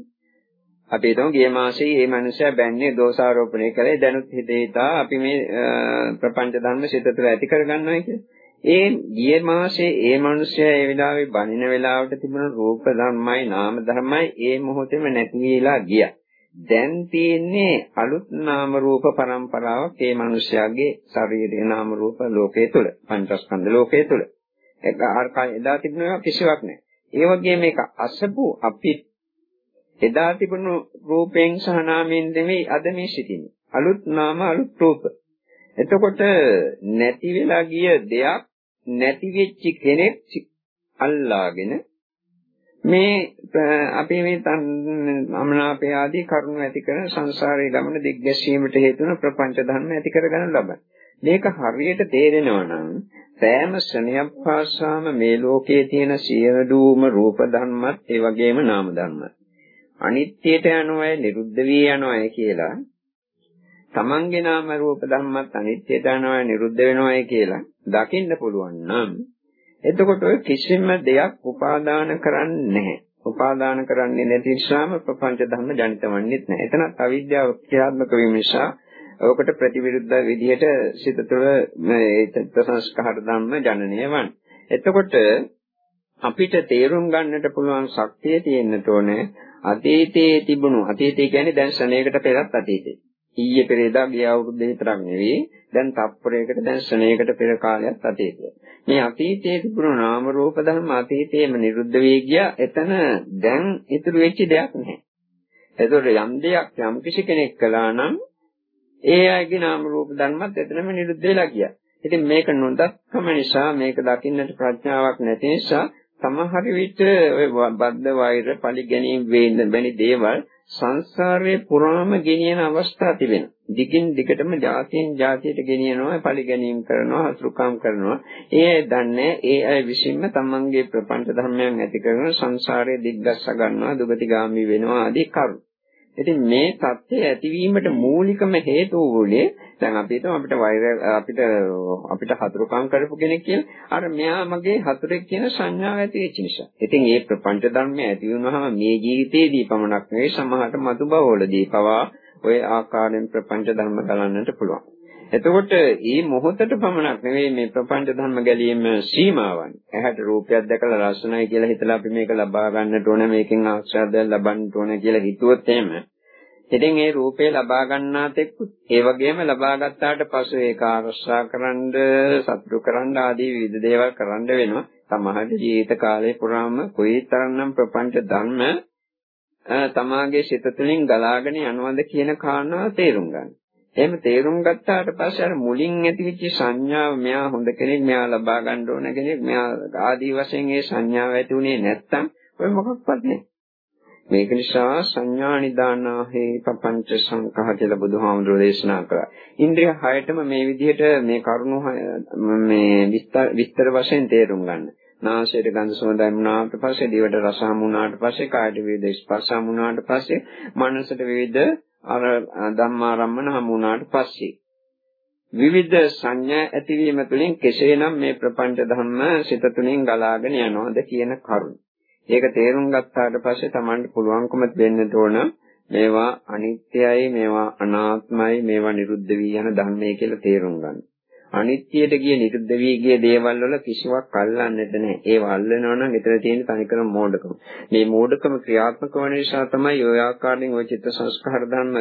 අපි හිතමු ගිය මාසේ මේ මනුස්සයා බැන්නේ දෝෂාරෝපණය කළේ දැනුත් හිතේතා අපි මේ ප්‍රපංච ධර්ම සිත තුළ ඇති කර ගන්නවා කියලා. ඒ ගිය මාසේ ඒ මනුස්සයා ඒ වෙලාවේ බණින වෙලාවට තිබුණ රූප ධර්මයි නාම ධර්මයි ඒ මොහොතේම නැති වෙලා ගියා. දැන් තියෙන්නේ අලුත් නාම රූප પરම්පරාවක් ඒ මිනිස්යාගේ ශරීරයේ නාම රූප ලෝකයේ තුල පංචස්කන්ධ ලෝකයේ තුල ඒක ආර්කයි එදා තිබුණා කිසිවක් නැහැ ඒ වගේ මේක අසපු අපි එදා තිබුණු රූපයෙන් සහ නාමයෙන් දෙමේ අද මේ සිටින්නේ. අලුත් නාම අලුත් රූප. එතකොට නැති වෙලා ගිය දෙයක් නැති වෙච්ච කෙනෙක් අල්ලාගෙන මේ අපේ මේ අමනාපය ආදී කරුණු ඇති කරන සංසාරයේ ගමන දිග්ගැසීමට හේතු වන ප්‍රපංච ධර්ම ඇති කරගන්න ලබන. මේක හරියට තේරෙනවා නම් සෑම ශ්‍රණයක් පාසාම මේ ලෝකයේ තියෙන සියලුම රූප ධර්මත් ඒ වගේම නාම ධර්මත් අනිත්‍යයට යනවායි නිරුද්ධ වී යනවායි කියලා තමන්ගේ නාම රූප ධර්මත් අනිත්‍යයට යනවායි නිරුද්ධ වෙනවායි කියලා දකින්න පුළුවන් නම් එතකොට ඔය කිසිම දෙයක් උපාදාන කරන්නේ නැහැ. උපාදාන කරන්නේ නැති නිසාම ප්‍රපංච ධර්ම ජනිත වන්නේ නැහැ. එතනත් අවිද්‍යාව ක්‍රියාත්මක වීම නිසා ඔකට ප්‍රතිවිරුද්ධ විදිහට සිත තුළ මේ චිත්ත සංස්කාර ධර්ම ජනනය වන්නේ. එතකොට අපිට තේරුම් ගන්නට පුළුවන් ශක්තිය තියෙන්නට ඕනේ අතීතයේ තිබුණු අතීතය කියන්නේ දැන් ශරණයකට පෙරත් අතීතේ. ඊයේ පෙරේදා ගිය අවුරුද්දේ විතරක් නෙවෙයි දැන් තප්පරයකට දැන් ශරණයකට පෙර කාලයක් අතීතය. මේ අතීතයේ තිබුණු නාම රූප ධර්ම අතීතයේම නිරුද්ධ වෙයි ගියා. එතන දැන් ඉතුරු වෙච්ච දෙයක් නැහැ. ඒතකොට යම් දෙයක් යම් කිසි කෙනෙක් කළා නම් ඒ අයගේ නාම රූප ධර්මත් එතනම නිරුද්ධ වෙලා ගියා. ඉතින් මේක නොදක්කම නිසා මේක දකින්නට ප්‍රඥාවක් නැති නිසා සමහර විට ඔය බද්ධ වෛර පරිගැනීම් වෙන්න බැනි දේවල් සංසාරයේ පුරාම ගෙනියන අවස්ථා තිබෙනවා. දිගින් දිගටම જાතියෙන් જાතියට ගෙනියනවා, පරිගැනීම් කරනවා, අසුරුකම් කරනවා. ඒ අය දන්නේ ඒ අය විසින්ම තමන්ගේ ප්‍රපංච ධර්මයන් ඇති කරගෙන සංසාරයේ දිග්ගස්ස ගන්නවා, දුගතිගාමි වෙනවා ආදී කරුණු. ඉතින් මේ தත්ත්වය ඇතිවීමට මූලිකම හේතුව වුණේ දැන් අපි හිතමු අපිට වෛර අපිට අපිට හතුරුකම් කරපු කෙනෙක් කියලා අර මෙයා මගේ හතුරෙක් කියන සංඥාව ඇති වෙච්ච නිසා. ඉතින් මේ ප්‍රපංච ධර්මය ඇති වුණාම මේ ජීවිතේදී පමණක් නෙවෙයි සමහරට මතු බවවලදී පවා ওই ආකාරයෙන් ප්‍රපංච ධර්ම ගලන්නට පුළුවන්. එතකොට මේ මොහොතට පමණක් නෙවෙයි මේ ප්‍රපංච ධර්ම ගැලීම සීමාවන්. ඇහැට රූපයක් දැකලා ලස්සනයි කියලා හිතලා අපි මේක ලබා ගන්නට ඕන මේකෙන් ආශ්‍රයයක් ලබන්න ඕන කියලා හිතුවොත් එහෙම ඉතින් ඒ රූපේ ලබා ගන්නාත් එක්ක ඒ වගේම ලබා ගත්තාට පස්සේ ඒක ආරක්ෂා කරන්න, සතුටු කරන්න ආදී විවිධ දේවල් කරන්න වෙනවා. සමහර ජීවිත කාලේ පුරාම කොයිතරම්නම් ප්‍රපංච ධර්ම තමාගේ සිත තුළින් ගලාගෙන යනවද කියන කාරණාව තේරුම් ගන්න. එහෙම තේරුම් ගත්තාට පස්සේ අර මුලින් ඇතිවෙච්ච සංඥාව මෙයා හොඳ කෙනෙක් මෙයා ලබා ගන්න ඕන කෙනෙක් මෙයා ආදී වශයෙන් ඒ සංඥාව ඇති උනේ නැත්තම් ඔය මොකක්වත් නැහැ. මේක නිසා සංඥා නිදානාහේ පపంచ සංකහ කියලා බුදුහාමුදුරෝ දේශනා කළා. ඉන්ද්‍රිය හයටම මේ විදිහට මේ කරුණු මේ විස්තර වශයෙන් තේරුම් ගන්න. නාසයට ගඳ සුවඳ හමුනාට පස්සේ දිවට රස හමුනාට පස්සේ කායට විවිධ ස්පර්ශ හමුනාට පස්සේ මනසට විවිධ අර ධම්මාරම්මන හමුනාට පස්සේ විවිධ සංඥා ඇතිවීම තුළින් කෙසේනම් මේ ප්‍රපංච ධර්ම සිත තුළින් ගලාගෙන යනවද කියන කරුණ. ඒක තේරුම් ගත්තාට පස්සේ Tamanට පුළුවන්කම දෙන්න ඕන මේවා අනිත්‍යයි මේවා අනාත්මයි මේවා නිරුද්ධ වී යන ධර්මය කියලා තේරුම් ගන්න. අනිත්‍යයට ගිය නිරුද්ධ වී ගිය දේවල් වල කිසිවක් අල්ලන්නට නැහැ. ඒව අල්ලනවා නම් එතන තියෙන තනිකරම මෝඩකම. මේ මෝඩකම ක්‍රියාත්මක වන නිසා තමයි ඔය ආකාරයෙන් ඔය චිත්ත සංස්කාර ධර්ම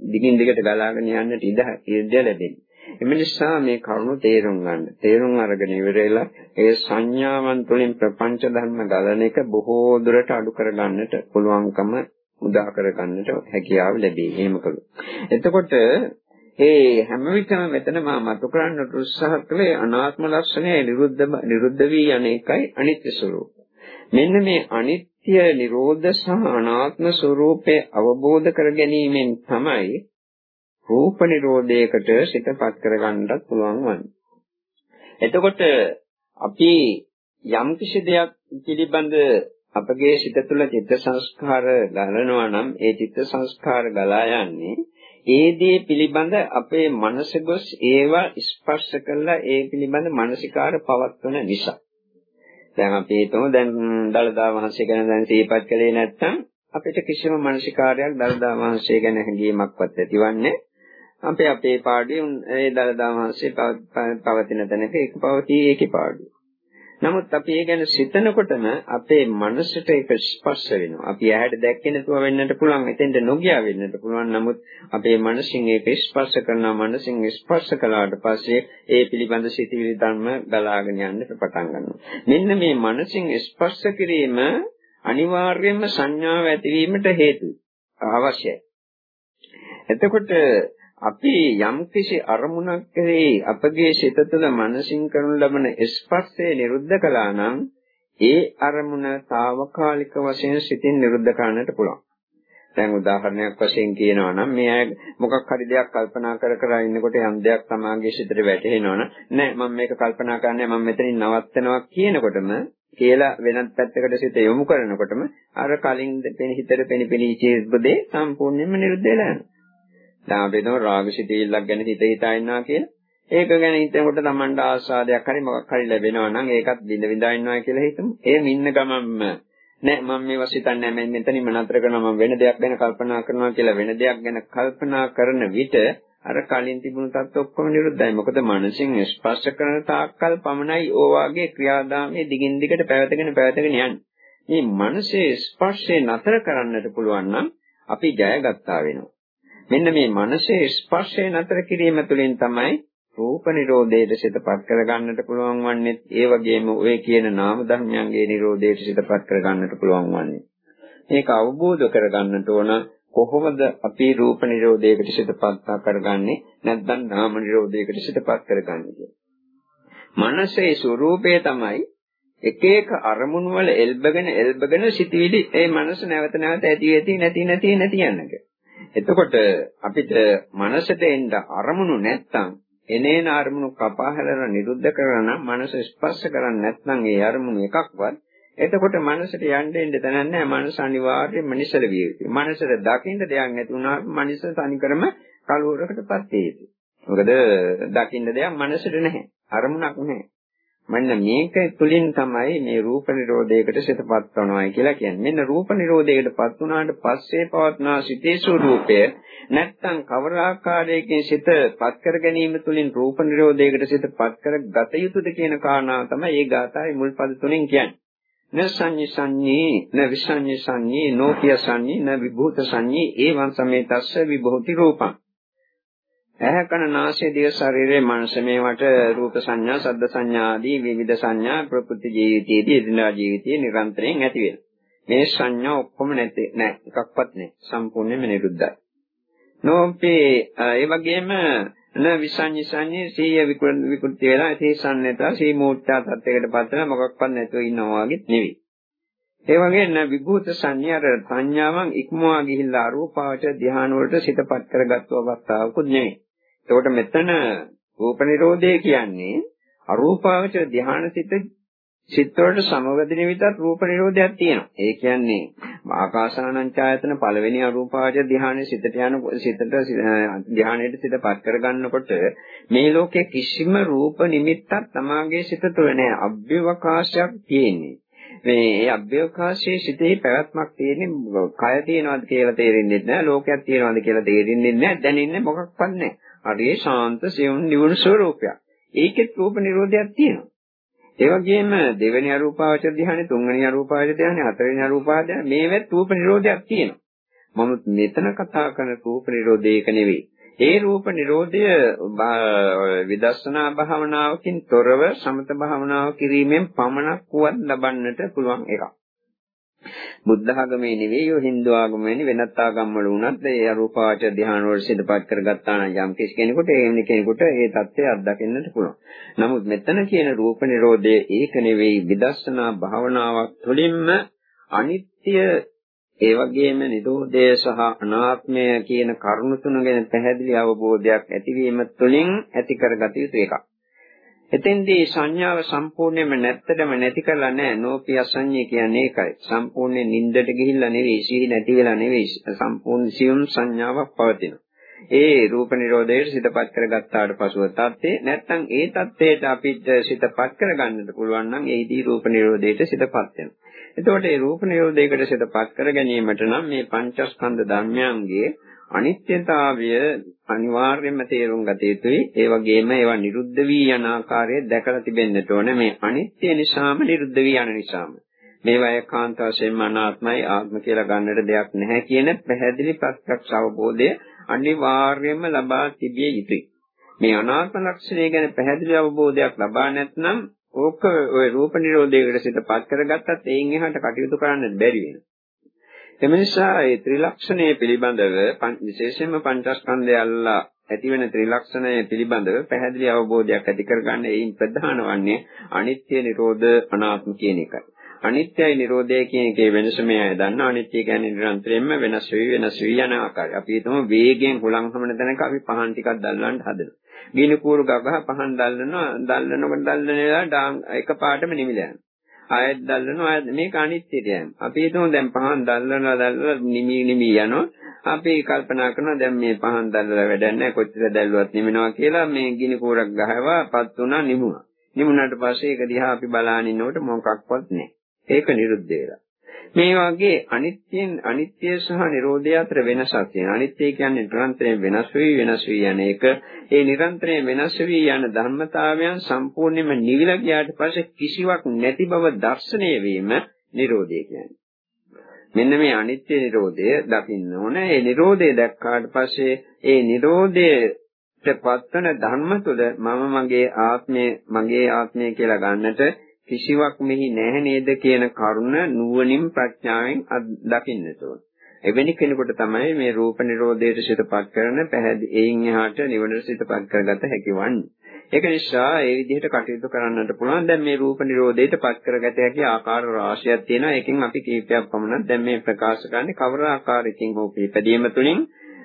දිගින් දිගට ගලාගෙන යන්නට ඉඩ ලැබෙන්නේ. එම නිසා මේ කරුණු තේරුම් ගන්න. තේරුම් අරගෙන ඉවරලා ඒ සංඥාවන් තුළින් ප්‍රපංච ධර්ම ගලන එක බොහෝ දුරට අඩු කරගන්නට පුළුවන්කම උදා කරගන්නට හැකියාව ලැබේ. එහෙම කළොත්. එතකොට ඒ හැම විටම මෙතන මා මතු කරන්නට උත්සාහ කළේ අනාත්ම ලක්ෂණය නිරුද්ධ නිරුද්ධ වී යන එකයි අනිත්‍ය ස්වરૂපය. මෙන්න මේ අනිත්‍ය නිරෝධ සහ අනාත්ම ස්වરૂපය අවබෝධ කර ගැනීමෙන් තමයි රූප නිරෝධයකට සිතපත් කරගන්නත් පුළුවන් වන්නේ. එතකොට අපි යම් කිසි දෙයක් පිළිබඳ අපගේ සිත තුළ චිත්ත සංස්කාර ගලනවා නම් ඒ චිත්ත සංස්කාර ගලා යන්නේ ඒ දේ පිළිබඳ අපේ මනස ගොස් ඒවා ස්පර්ශ කරලා ඒ පිළිබඳ මානසිකාර පවත්වන නිසා. දැන් අපි හිතමු දැන් දලදා වහන්සේ ගැන දැන් සිහිපත් කළේ නැත්නම් අපිට කිසිම මානසිකාරයක් දලදා වහන්සේ ගැන හැඟීමක්වත් ඇතිවන්නේ අපි අපේ පාඩුවේ ඒ දලදා වහන්සේ පවතින තැනක ඒක පවතී ඒකේ පාඩුව. නමුත් අපි ඒ ගැන සිතනකොටම අපේ මනසට ඒක ස්පර්ශ වෙනවා. අපි ඇහැට දැක්කේ නැතුව වෙන්නට පුළුවන්, එතෙන්ට නොගියා වෙන්නට පුළුවන්. නමුත් අපේ මනසින් ඒක ස්පර්ශ කරනවා. මනසින් ස්පර්ශ කළාට පස්සේ ඒ පිළිබඳ සිතිවිලි ධර්ම ගලාගෙන යන්න පටන් ගන්නවා. මෙන්න මේ මනසින් ස්පර්ශ කිරීම අනිවාර්යයෙන්ම සංඥාව ඇතිවීමට හේතු අවශ්‍යයි. එතකොට අපි යම්කිසි අරමුණක් කෙරෙහි අපගේ සිත තුළ මනසින් කරනු ලබන ස්පර්ශය නිරුද්ධ කළා නම් ඒ අරමුණ తాවකාලික වශයෙන් සිතින් නිරුද්ධ කරන්නට පුළුවන්. දැන් උදාහරණයක් වශයෙන් කියනවා නම් මේ අය මොකක් හරි දෙයක් කල්පනා කර කර ඉන්නකොට යම් දෙයක් තමාගේ සිතට වැටහෙනවනම් නෑ මම මේක කල්පනා කරන්නේ මම මෙතනින් නවත්තනවා කියනකොටම කියලා වෙනත් පැත්තකට සිත යොමු කරනකොටම අර කලින් හිතට පෙනිපෙනී චේස්බදේ සම්පූර්ණයෙන්ම නිරුද්ධ වෙලා යනවා. දැන් අපි හිතමු රාගසිතීල්ලක් ගැන හිත හිතා ඉන්නවා කියලා. ඒක ගැන හිතනකොට Tamanda ආස්වාදයක් හරි මොකක් හරි ලැබෙනවා නම් ඒකත් බිඳ විඳා ඉන්නවා කියලා හිතමු. ඒ මින්න ගමන්ම නෑ මම මේවා සිතන්නේ නැහැ මම මෙතනින්ම නතර කරනවා මම වෙන දෙයක් ගැන කල්පනා කරනවා කියලා වෙන දෙයක් ගැන කල්පනා කරන විට අර කලින් තිබුණු තත්ත්ව ඔක්කොම නිරුද්ධයි. මොකද මනසින් ස්පර්ශ කරන තාක්කල් පමණයි ඕවාගේ ක්‍රියාදාමයේ දිගින් දිගට පැවතගෙන පැවතගෙන යන්නේ. මේ මනසේ ස්පර්ශය නතර කරන්නට පුළුවන් නම් අපි ජයගත්තා වෙනවා. මෙන්න මේ මනසේ ස්පර්ශය නතර කිරීම තුළින් තමයි රූප නිරෝධයට සිතපත් කරගන්නට පුළුවන් වන්නේ. ඒ වගේම ඔය කියන නාම ධර්මයන්ගේ නිරෝධයට සිතපත් කරගන්නට පුළුවන් වන්නේ. මේක අවබෝධ කරගන්නට ඕන කොහොමද අපි රූප නිරෝධයකට සිතපත් කරගන්නේ නැත්නම් නාම නිරෝධයකට සිතපත් කරගන්නේ මනසේ ස්වરૂපය තමයි එක එක අරමුණු වල එල්බගෙන එල්බගෙන සිටිවිලි. ඒ මනස නැවත නැවත ඇති ඇති නැති නැති නැති යනක. එතකොට අපිට මනසට එන්න අරමුණු නැත්තම් එනේන අරමුණු කපා හැලලා නිරුද්ධ කරන මනස ස්පර්ශ කරන්නේ නැත්නම් ඒ අරමුණු එකක්වත් එතකොට මනසට යන්න දෙන්න තැනක් නැහැ. මනස අනිවාර්යයෙන්ම නිසල විය යුතුයි. මනසට දකින්න දෙයක් නැති වුණාම මනස තනිකරම කලවරකටපත් වේ යුතුයි. මොකද දකින්න දෙයක් මනසට නැහැ. අරමුණක් නැහැ. මෙන්න මේක තුලින් තමයි මේ රූප නිරෝධයකට සිතපත් වනවායි කියලා කියන්නේ. මෙන්න රූප නිරෝධයකටපත් වුණාට පස්සේ පවත්නා සිතේ ස්වરૂපය නැත්තම් කවර ආකාරයකින් සිතපත් කර ගැනීම තුලින් රූප නිරෝධයකට සිතපත් කර ගත යුතුද කියන කාරණාව තමයි මේ ගාථාවේ මුල් පද තුනෙන් කියන්නේ. න සංඤ්ඤ සංඤී න විසංඤ්ඤ සංඤී නෝපිය සංඤී න විභූත සංඤී ඒවං සමේතස්ස විභූති රූපං ඇහැ කන නාසය දිව ශරීරයේ මනස මේවට රූප සංඥා සද්ද සංඥා ආදී විවිධ සංඥා ප්‍රකෘති ජීවිතයේදී එදිනදා ජීවිතයේ නිරන්තරයෙන් ඇති වෙනවා. මේ සංඥා ඔක්කොම නැති නෑ එකක්වත් නෑ සම්පූර්ණයෙන්ම නිරුද්ධයි. නෝපේ ඒ වගේම න විසඤ්ඤ සංඤේ සීය විකෘති වෙලා තේසන්නතා සී මූර්තා තත්යකට පතන මොකක්වත් නැතුව ඉන්නවා වගේත් නෙවෙයි. ඒ වගේම විභූත සංඥාර සංඥාවන් ඉක්මවා ගිහිල්ලා අරූපාවච ධ්‍යාන වලට සිතපත් කරගත්තු අවස්ථාවකුත් නෙවෙයි. එතකොට මෙතන රූප නිරෝධය කියන්නේ අරූපාවචර ධානසිත සිත් වලට සමවදින විතරක් රූප නිරෝධයක් තියෙනවා. ඒ කියන්නේ ආකාසානං ඡායතන පළවෙනි අරූපාවචර ධානයේ සිතට යන සිතට ධානයට සිතපත් කරගන්නකොට මේ ලෝකේ කිසිම රූප නිමිත්තක් තමාගේ සිත තුළ නැහැ. අභ්‍යවකාශයක් තියෙන්නේ. මේ ඒ අභ්‍යවකාශයේ සිතේ පැවැත්මක් තියෙන්නේ කය තියෙනවද කියලා තේරෙන්නේ නැහැ. ලෝකයක් තියෙනවද කියලා තේරෙන්නේ නැහැ. දැනෙන්නේ මොකක්වත් නැහැ. හරිය ශාන්ත සියුම් නිවුණු ස්වરૂපයක්. ඒකෙත් රූප නිරෝධයක් තියෙනවා. ඒ වගේම දෙවෙනි අරූපාවචර ධ්‍යානෙ, තුන්වෙනි අරූපාවචර ධ්‍යානෙ, හතරවෙනි අරූපාවචර ධ්‍යානෙ මේවෙත් රූප නිරෝධයක් තියෙනවා. නමුත් මෙතන කතා කරන රූප නිරෝධය ඒක නෙවෙයි. ඒ රූප නිරෝධය විදර්ශනා භාවනාවකින් තොරව සමත භාවනාව කිරීමෙන් පමණක් වුවත් ලබන්නට පුළුවන් එකක්. බුද්ධ ආගමේ නෙවෙයි ඔය හින්දු ආගමේ වෙනත් ආගම් වල වුණත් ඒ අරූපාවචර ධ්‍යාන වල සිදුපත් කරගත්තා නම් යම් කිසි කෙනෙකුට ඒ වෙන කෙනෙකුට ඒ தත්ත්වය අත්දකින්නට පුළුවන්. නමුත් මෙතන කියන රූප නිරෝධය ඒක නෙවෙයි විදර්ශනා භාවනාවක් තුළින්ම අනිත්‍ය ඒ වගේම නිරෝධය සහ අනාත්මය කියන කරුණු තුන ගැන පැහැදිලි අවබෝධයක් ඇතිවීම තුළින් ඇති කරගත යුතු එකක්. එතෙන්දී සංඥාව සම්පූර්ණයෙන්ම නැත්තටම නැති කරලා නැහැ. නෝපිය සංඥය කියන්නේ ඒකයි. සම්පූර්ණයෙන් නින්දට ගිහිල්ලා නෙවෙයි, සිහි නැති වෙලා නෙවෙයි. සම්පූර්ණ සියුම් සංඥාවක් පවතිනවා. ඒ රූප නිරෝධයට සිතපත් කරගත්තාට පසුව තත්ත්වේ නැත්නම් ඒ තත්ත්වයට අපිට සිතපත් කරගන්නට පුළුවන් නම් ඒදී රූප නිරෝධයට සිතපත් වෙනවා. එතකොට මේ රූප නිරෝධයකට සිතපත් කර ගැනීමට නම් මේ පංචස්කන්ධ ධර්මයන්ගේ අනිත්‍යතාවය අනිවාර්යයෙන්ම තේරුම් ගත යුතුයි. ඒ වගේම ඒවා නිරුද්ධ වී යන ආකාරය දැකලා තිබෙන්නට ඕනේ. මේ අනිත්‍ය නිසාම නිරුද්ධ වී යන නිසාම. මේවා ඒකාන්ත වශයෙන්ම අනාත්මයි ආත්ම කියලා ගන්නට දෙයක් නැහැ කියන පැහැදිලි ප්‍රත්‍යක්ෂ අවබෝධය අනිවාර්යයෙන්ම ලබා තිබිය යුතුයි. මේ අනාත්ම ලක්ෂණය ගැන පැහැදිලි අවබෝධයක් ලබා නැත්නම් ඕක ඔය රූප නිරෝධයකට සිතපත් කරගත්තත් එයින් එහාට කටයුතු කරන්න බැරි වෙනවා. එම නිසා මේ ත්‍රිලක්ෂණය පිළිබඳව විශේෂයෙන්ම පංචස්කන්ධය අල්ලා ඇතිවෙන ත්‍රිලක්ෂණය පිළිබඳව පැහැදිලි අවබෝධයක් ඇති කරගන්න එයින් ප්‍රධාන වන්නේ අනිත්‍ය නිරෝධ අනාත්ම කියන එකයි. අනිත්‍යයි නිරෝධය කියන එකේ වෙනස මේ අය දන්නා අනිත්‍ය කියන්නේ නිරන්තරයෙන්ම වෙනස් වෙවි වෙනස් වෙවි යන ආකාරය. අපි හිතමු වේගයෙන් හුලං හමන තැනක අපි පහන් ටිකක් දැල්වන්න හදනවා. ගිනි කූරු ගගහ පහන් දැල්ලනවා දැල්ලනකොට දැල්ලන වෙලාවට එකපාරටම නිමිලා යනවා. ආයෙත් දැල්ලනවා ආයෙත් මේක අනිත්‍යයට යනවා. අපි හිතමු දැන් පහන් දැල්ලනවා දැල්ලලා නිමි නිමි යනවා. අපි කල්පනා කරනවා දැන් මේ පහන් දැල්ලලා වැඩක් නැහැ කොච්චර දැල්ලුවත් නිමිනවා කියලා මේ ගිනි කූරක් ගහවා පත් වුණා නිමුණා. නිමුණාට පස්සේ ඒක දිහා අපි බලාගෙන ඉන්නකොට මොකක්වත් නැහැ. ඒක නිරුද්ධ වෙලා. මේ වගේ අනිත්‍යයෙන් අනිත්‍ය සහ නිරෝධය අතර වෙනසක් තියෙනවා. අනිත්‍ය කියන්නේ නිරන්තරයෙන් වෙනස් වෙවි වෙනස් වී යන එක. ඒ නිරන්තරයෙන් වෙනස් වී යන ධර්මතාවයන් සම්පූර්ණයෙන්ම නිවිලා ගියාට පස්සේ කිසිවක් නැති බව දැర్శණය වීම නිරෝධය කියන්නේ. මෙන්න මේ අනිත්‍ය නිරෝධය දකින්න ඕන. ඒ නිරෝධය දැක්කාට පස්සේ ඒ නිරෝධයට පත්වන ධර්ම තුළ මම මගේ ආත්මය මගේ ආත්මය කියලා ගන්නට කිසිවක් මෙහි නැහැ නේද කියන කරුණ නුවණින් ප්‍රඥාවෙන් දකින්නට ඕන. එවැනි කෙනෙකුට තමයි මේ රූප නිරෝධයට සිතපත් කරන පැහැදිලි එයින් එහාට නිවනට සිතපත් කරගත හැකි වන්නේ. ඒක නිසා ඒ විදිහට කටයුතු කරන්නට පුළුවන්. දැන් මේ රූප නිරෝධයට පත් කරගත හැකි ආකාර රාශියක් තියෙනවා. ඒකෙන් අපි කීපයක් පමණක් දැන් මේ ප්‍රකාශ කරන්නේ කවර ආකාරයකින් හෝ පිළිපැදීම තුළින්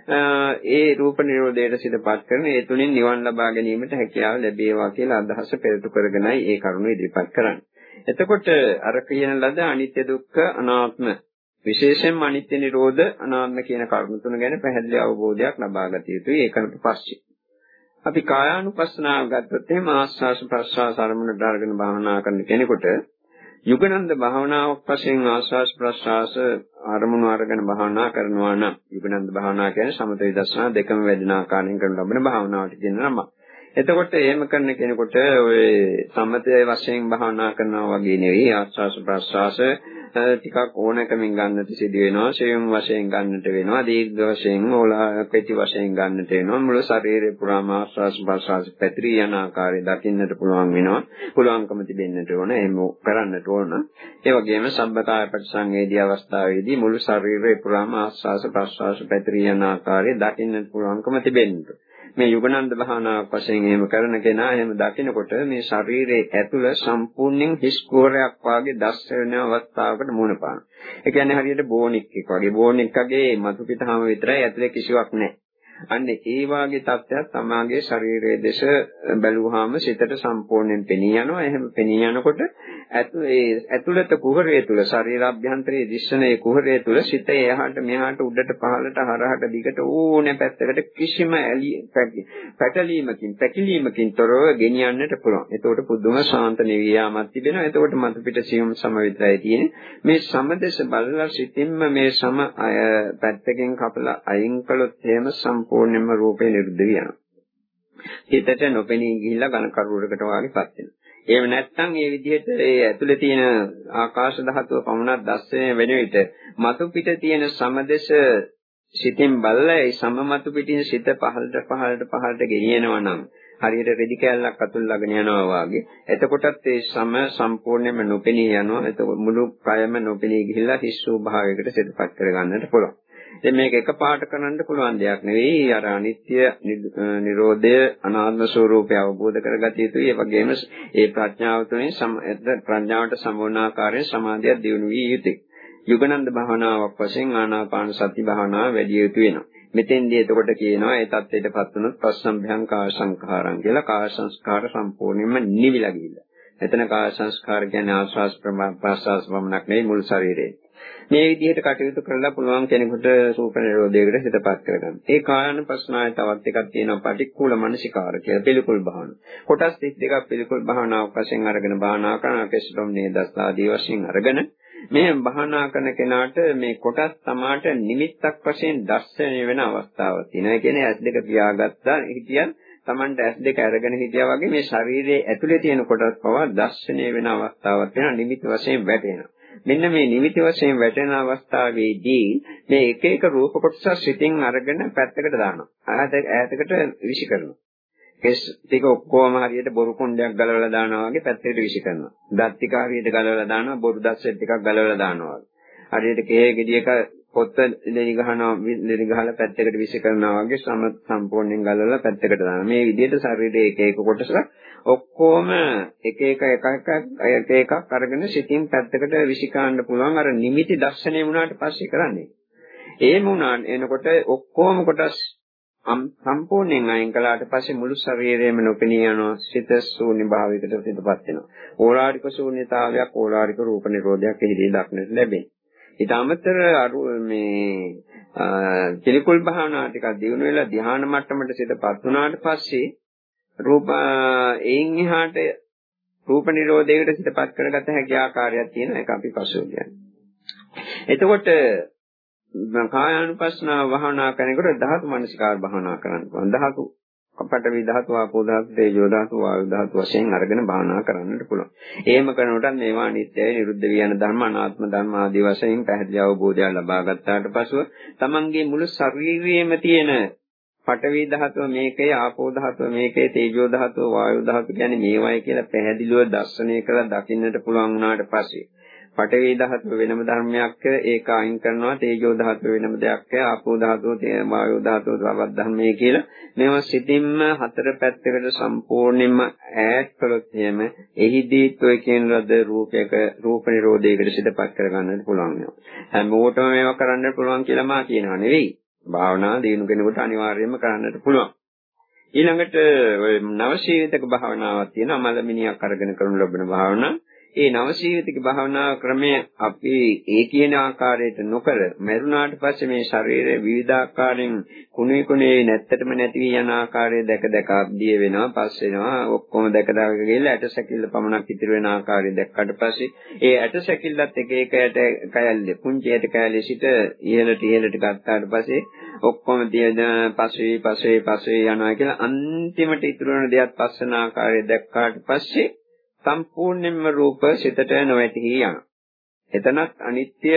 ඒ රූප නිරෝධයට සිතපත් කරන ඒ තුලින් නිවන් ලබා ගැනීමට හැකියාව ලැබේවා කියලා අදහස පෙරට කරගෙනයි ඒ කරුණ ඉදිරිපත් කරන්නේ. එතකොට අර කියන ලද අනිත්‍ය දුක්ඛ අනාත්ම විශේෂයෙන්ම අනිත්‍ය නිරෝධ අනාත්ම කියන කරුණු තුන ගැන පැහැදිලි අවබෝධයක් ලබා ගත යුතුයි ඒකට පස්සේ. අපි කායානුපස්සනාව ගත්තොත් එහෙම ආස්වාස ප්‍රස්වාස අරමුණ දාගෙන භාවනා කරන කෙනෙකුට යුගනන්ද භාවනාවක් වශයෙන් ආස්වාස් ප්‍රස්වාස අරමුණු අරගෙන භාවනා කරනවා නම් යුගනන්ද භාවනා කියන්නේ සමත විදර්ශනා දෙකම වැඩින ආකාරයෙන් කරන ලබන භාවනාවට කියන නම. එතකොට එහෙම කරන කෙනෙකුට ඔය සමතය වශයෙන් භාවනා කරනවා වගේ නෙවෙයි ආස්වාස් ප්‍රස්වාස ටිකක් ඕනකමින් ගන්නට සිදු වෙනවා. ශේයම් වශයෙන් ගන්නට වෙනවා. දීර්ඝ වශයෙන් ඕලා කෙටි වශයෙන් ගන්නට වෙනවා. මුළු ශරීරේ පුරාම ආස්වාස් ප්‍රස්වාස පැතිරී යන ආකාරය දකින්නට පුළුවන් වෙනවා. පුළුවන්කම තිබෙන්නට ඕන. එහෙම කරන්නට ඕන. ඒ වගේම සම්බකාය ප්‍රතිසංවේදී අවස්ථාවේදී මුළු ශරීරේ පුරාම ආස්වාස් ප්‍රස්වාස පැතිරී යන ආකාරය දකින්නට පුළුවන්කම තිබෙන්නට මේ යුගනන්ද භාවනාවක් වශයෙන් එහෙම කරන කෙනා එහෙම දකිනකොට මේ ශරීරයේ ඇතුළ සම්පූර්ණයෙන් හිස් කෝරයක් වාගේ දැස්සෙන අවස්ථාවකට මුහුණ පානවා. ඒ කියන්නේ හරියට බෝනික් එක වගේ බෝනික් වගේ මතු පිටහම විතරයි ඇතුලේ කිසිවක් නැහැ. අන්න ඒ වාගේ තත්ත්වයක් තමාගේ ශරීරයේ දේශ බැලුවාම සිතට සම්පූර්ණයෙන් පෙනී යනවා. එහෙම පෙනී යනකොට ඇතුළත කුහරය තුල ශරීරාභ්‍යන්තරයේ දිස්සන ඒ කුහරය තුල සිත එහාට මෙහාට උඩට පහළට හරහට දිගට ඕනේ පැත්තකට කිසිම පැටලීමකින් පැකිලීමකින් තොරව ගෙනියන්නට පුළුවන්. එතකොට පුදුම ශාන්ත නිවියාමක් තිබෙනවා. එතකොට මතු පිට සියුම් සම විතරයි තියෙන්නේ. මේ සමදේශ බලලා සිතින්ම මේ සම පැත්තකින් කපලා අයින් කළොත් එහෙම සම්පූර්ණයෙන්ම රූපේ නිරුද්ධ වෙනවා. හිතට නොපෙනී ගිහිල්ලා ඝන කරුවරකට වාගේපත් වෙනවා. එහෙම නැත්නම් මේ විදිහට ඒ ඇතුලේ තියෙන ආකාශ ධාතුව පමණක් දැස්සේ වෙන විට මතු පිට තියෙන සමදේශ සිතින් බලලා ඒ සමමතු පිටින් සිත පහළට පහළට පහළට ගෙනියනවා නම් හරියට රෙදි කෑල්ලක් අතුල් ළගෙන යනවා වගේ එතකොටත් ඒ සම සම්පූර්ණයෙන්ම නොපෙනී යනවා එතකොට මුළු කයම නොපෙනී ගිහිල්ලා හිස්සූ භාවයකට සිතපත් කරගන්නට පුළුවන් දැන් මේක එකපාරට කරන්න පුළුවන් දෙයක් නෙවෙයි. අර අනිත්‍ය නිරෝධය අනාත්ම ස්වરૂපය අවබෝධ කරගත යුතුයි. ඒ වගේම ඒ ප්‍රඥාව තුළින් ප්‍රඥාවට සම්පූර්ණ ආකාරයෙන් සමාධිය දියුණු විය යුතුයි. යුගනන්ද භාවනාවක් වශයෙන් ආනාපාන සති භාවනාව වැඩි යුතු වෙනවා. මෙතෙන්දී එතකොට කියනවා ඒ தත්ත්වයටපත් වුණොත් පස්සම්භයං කාය සංඛාරං කියලා කාය සංස්කාර සම්පූර්ණයෙන්ම නිවිලා ගිහිල්ලා. එතන කාය සංස්කාර කියන්නේ ආස්වාස් ප්‍රාස්වාස් වමනක් නෙවෙයි මුල් ශරීරේ. මේ විදිහට කටයුතු කරලා පුළුවන් කෙනෙකුට රූප නිරෝධයකට හිතපත් කරගන්න. ඒ කායන ප්‍රශ්නාය තවත් එකක් තියෙනවා පටික්කුල මනසිකාර කියලා පිළිකුල් භාවන. කොටස් 32ක් පිළිකුල් භාවනාවක් වශයෙන් අරගෙන භාවනා කරන කෙස්ලොම් නේදස් ආදී වශයෙන් අරගෙන මේ භාවනා කරන කෙනාට මේ කොටස් තමාට නිමිත්තක් වශයෙන් දැర్శණය වෙන අවස්ථාවක් තියෙනවා. ඒ කියන්නේ ඇස් දෙක පියාගත්තා හිටියන් Tamanට ඇස් දෙක අරගෙන හිටියා වගේ මේ ශරීරයේ ඇතුලේ තියෙන කොටස් පවා දැర్శණය වෙන අවස්ථාවක් වෙනවා. නිමිති වශයෙන් වැටෙනවා. මෙන්න මේ නිමිති වශයෙන් වැටෙන අවස්ථාවේදී මේ එක එක රූප කොටස සිතින් අරගෙන පැත්තකට දානවා. ඈත ඈතකට විසි කරනවා. කෙස් ටික ඔක්කොම හරියට බොරු කුණ්ඩයක් ගලවලා දානවා වගේ පැත්තකට විසි කරනවා. දත් ටික හරියට ගලවලා දානවා බොරු දස්සෙත් ටිකක් ගලවලා දානවා වගේ. හරියට කේ ගෙඩියක පොත්ත දෙලි ගහනවා දෙලි ගහලා පැත්තකට විසි කරනවා වගේ සම සම්පූර්ණයෙන් ගලවලා පැත්තකට දානවා. මේ විදිහට ශරීරයේ එක එක කොටසක් ඔක්කොම එක එක එක එක එක එකක් අරගෙන සිතින් පැත්තකට විසිකාන්න පුළුවන් අර නිමිති දර්ශනය වුණාට පස්සේ කරන්නේ. ඒ වුණාන් එනකොට ඔක්කොම කොටස් සම්පූර්ණයෙන් අයින් කළාට පස්සේ මුළු ශරීරයම නොපෙනී යනවා සිත ශූන්‍ය භාවයකට පිටපත් වෙනවා. ඕලාරික ශූන්‍යතාවයක් ඕලාරික රූප නිරෝධයක් එහිදී දක්නට ලැබේ. ඊට අමතර අරු මේ පිළිකුල් භාවනා ටිකක් දිනු වෙලා ධ්‍යාන මට්ටමට සිතපත් වුණාට පස්සේ රූප එයින් එහාට රූප නිරෝධයකට සිතපත් කරගත හැකි ආකාරයක් තියෙන එක අපි පසුව කියන්නේ. එතකොට කායානුපස්සනාව වහනා කරනකොට ධාතු මනසිකාර භාවනා කරන්න පුළුවන්. ධාතු පඨවි ධාතු, ආපෝ ධාතු, තේජෝ ධාතු, වායු ධාතු වශයෙන් අරගෙන භාවනා කරන්නට පුළුවන්. එහෙම කරනකොට මේවා අනිත්‍යයි, නිරුද්ධ වියන ධර්ම, අනාත්ම ධර්ම ආදී වශයෙන් පැහැදිලි අවබෝධයක් ලබා ගත්තාට පසුව තමන්ගේ මුළු ශරීරයේම තියෙන පඨවි ධාතුව මේකේ, ආපෝ ධාතුව මේකේ, තේජෝ ධාතුව, වායු ධාතුව කියන්නේ මේවයි කියලා පැහැදිලිව දර්ශනය කරලා දකින්නට පුළුවන් වුණාට පස්සේ. පඨවි ධාතුව වෙනම ධර්මයක් ඒක අයින් කරනවා තේජෝ ධාතුව වෙනම දෙයක් ආපෝ ධාතුව වායෝ ධාතුව තවත් ධර්මයේ කියලා. මේවා සිතින්ම හතර පැත්තකට සම්පූර්ණයෙන්ම ඈඩ් කළොත් එහෙම එහිදී toy කියන ලද රූපයක රූප නිරෝධයකට සිදපත් කරගන්නත් පුළුවන් වෙනවා. හැමෝටම මේවා කරන්න පුළුවන් කියලා මා කියනවා නෙවෙයි. භාවනා දිනු කෙනෙකුට අනිවාර්යයෙන්ම කරන්නට පුළුවන්. ඊළඟට නවශීවිතක භාවනාවක් තියෙනවා. මලමිනියක් අරගෙන කරනු ලබන භාවනාව ඒ නවශීවිතික භාවනා ක්‍රමය අපි ඒ කියන ආකාරයට නොකර මරුණාට පස්සේ මේ ශරීරය විවිධාකාරයෙන් කුණේ කුණේ නැත්තටම නැති වී යන ආකාරය දැක දැක අබ්දිය වෙනවා පස් වෙනවා. ඔක්කොම දැක දැක ගිහලා ඇට සැකිල්ල පමණක් ඉතිරි වෙන ආකාරය දැක්කට පස්සේ ඒ ඇට සැකිල්ලත් එක එක ඇට කැලේ පුංචි ඇට කැලේ සිට ඉහළට ඉහළට ගත්තාට පස්සේ ඔක්කොම තියෙන පස්සේ පස්සේ පස්සේ යනවා කියලා අන්තිමට ඉතුරු වෙන දෙයක් පස්සන ආකාරය දැක්කාට පස්සේ සම්පූර්ණයෙන්ම රූප සිතට නොවැටහි යනවා. එතනත් අනිත්‍ය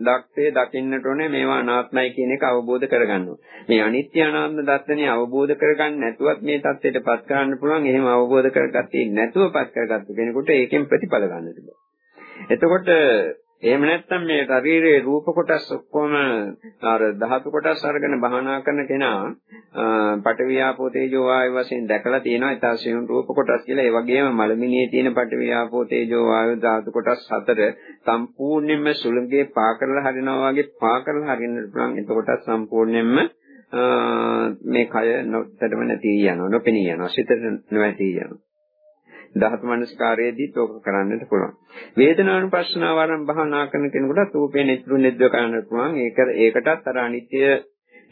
දක්ෂේ දකින්නට ඕනේ මේවා අනාත්මයි කියන එක අවබෝධ කරගන්න මේ අනිත්‍ය අනාත්ම දර්ශනය අවබෝධ කරගන්න නැතුවත් මේ தත්ත්වයටපත් කරන්න පුළුවන්. එහෙම අවබෝධ කරගත්තේ නැතුවපත් කරගත්තු කෙනෙකුට ඒකෙන් ප්‍රතිඵල ගන්නට බෑ. එතකොට එහෙම නැත්නම් මේ ශරීරයේ රූප කොටස් ඔක්කොම අර ධාතු කොටස් අරගෙන බහනා කරන කෙනා පටවියාපෝ තේජෝ වායු වශයෙන් දැකලා තියෙනවා ඊතාසියුන් රූප කොටස් කියලා. ඒ වගේම මලමිනියේ තියෙන පටවියාපෝ තේජෝ වායු ධාතු කොටස් හතර සම්පූර්ණයෙන්ම සුළඟේ පා කරලා හරිනවා වගේ පා කරලා හරින්නට පුළුවන්. එතකොට සම්පූර්ණයෙන්ම මේ කය නොතටම නැති යනවා, නොපෙනී යනවා, සිතට නොඇති යනවා. ධාතු මනස්කාරයේදීත් ඕක කරන්නට පුළුවන්. වේදනානුපස්සනාව ආරම්භ භාවනා කරන කෙනෙකුට රූපේ නිතර නිද්ද කරන්නට පුළුවන්. ඒක ඒකටත් අර අනිත්‍ය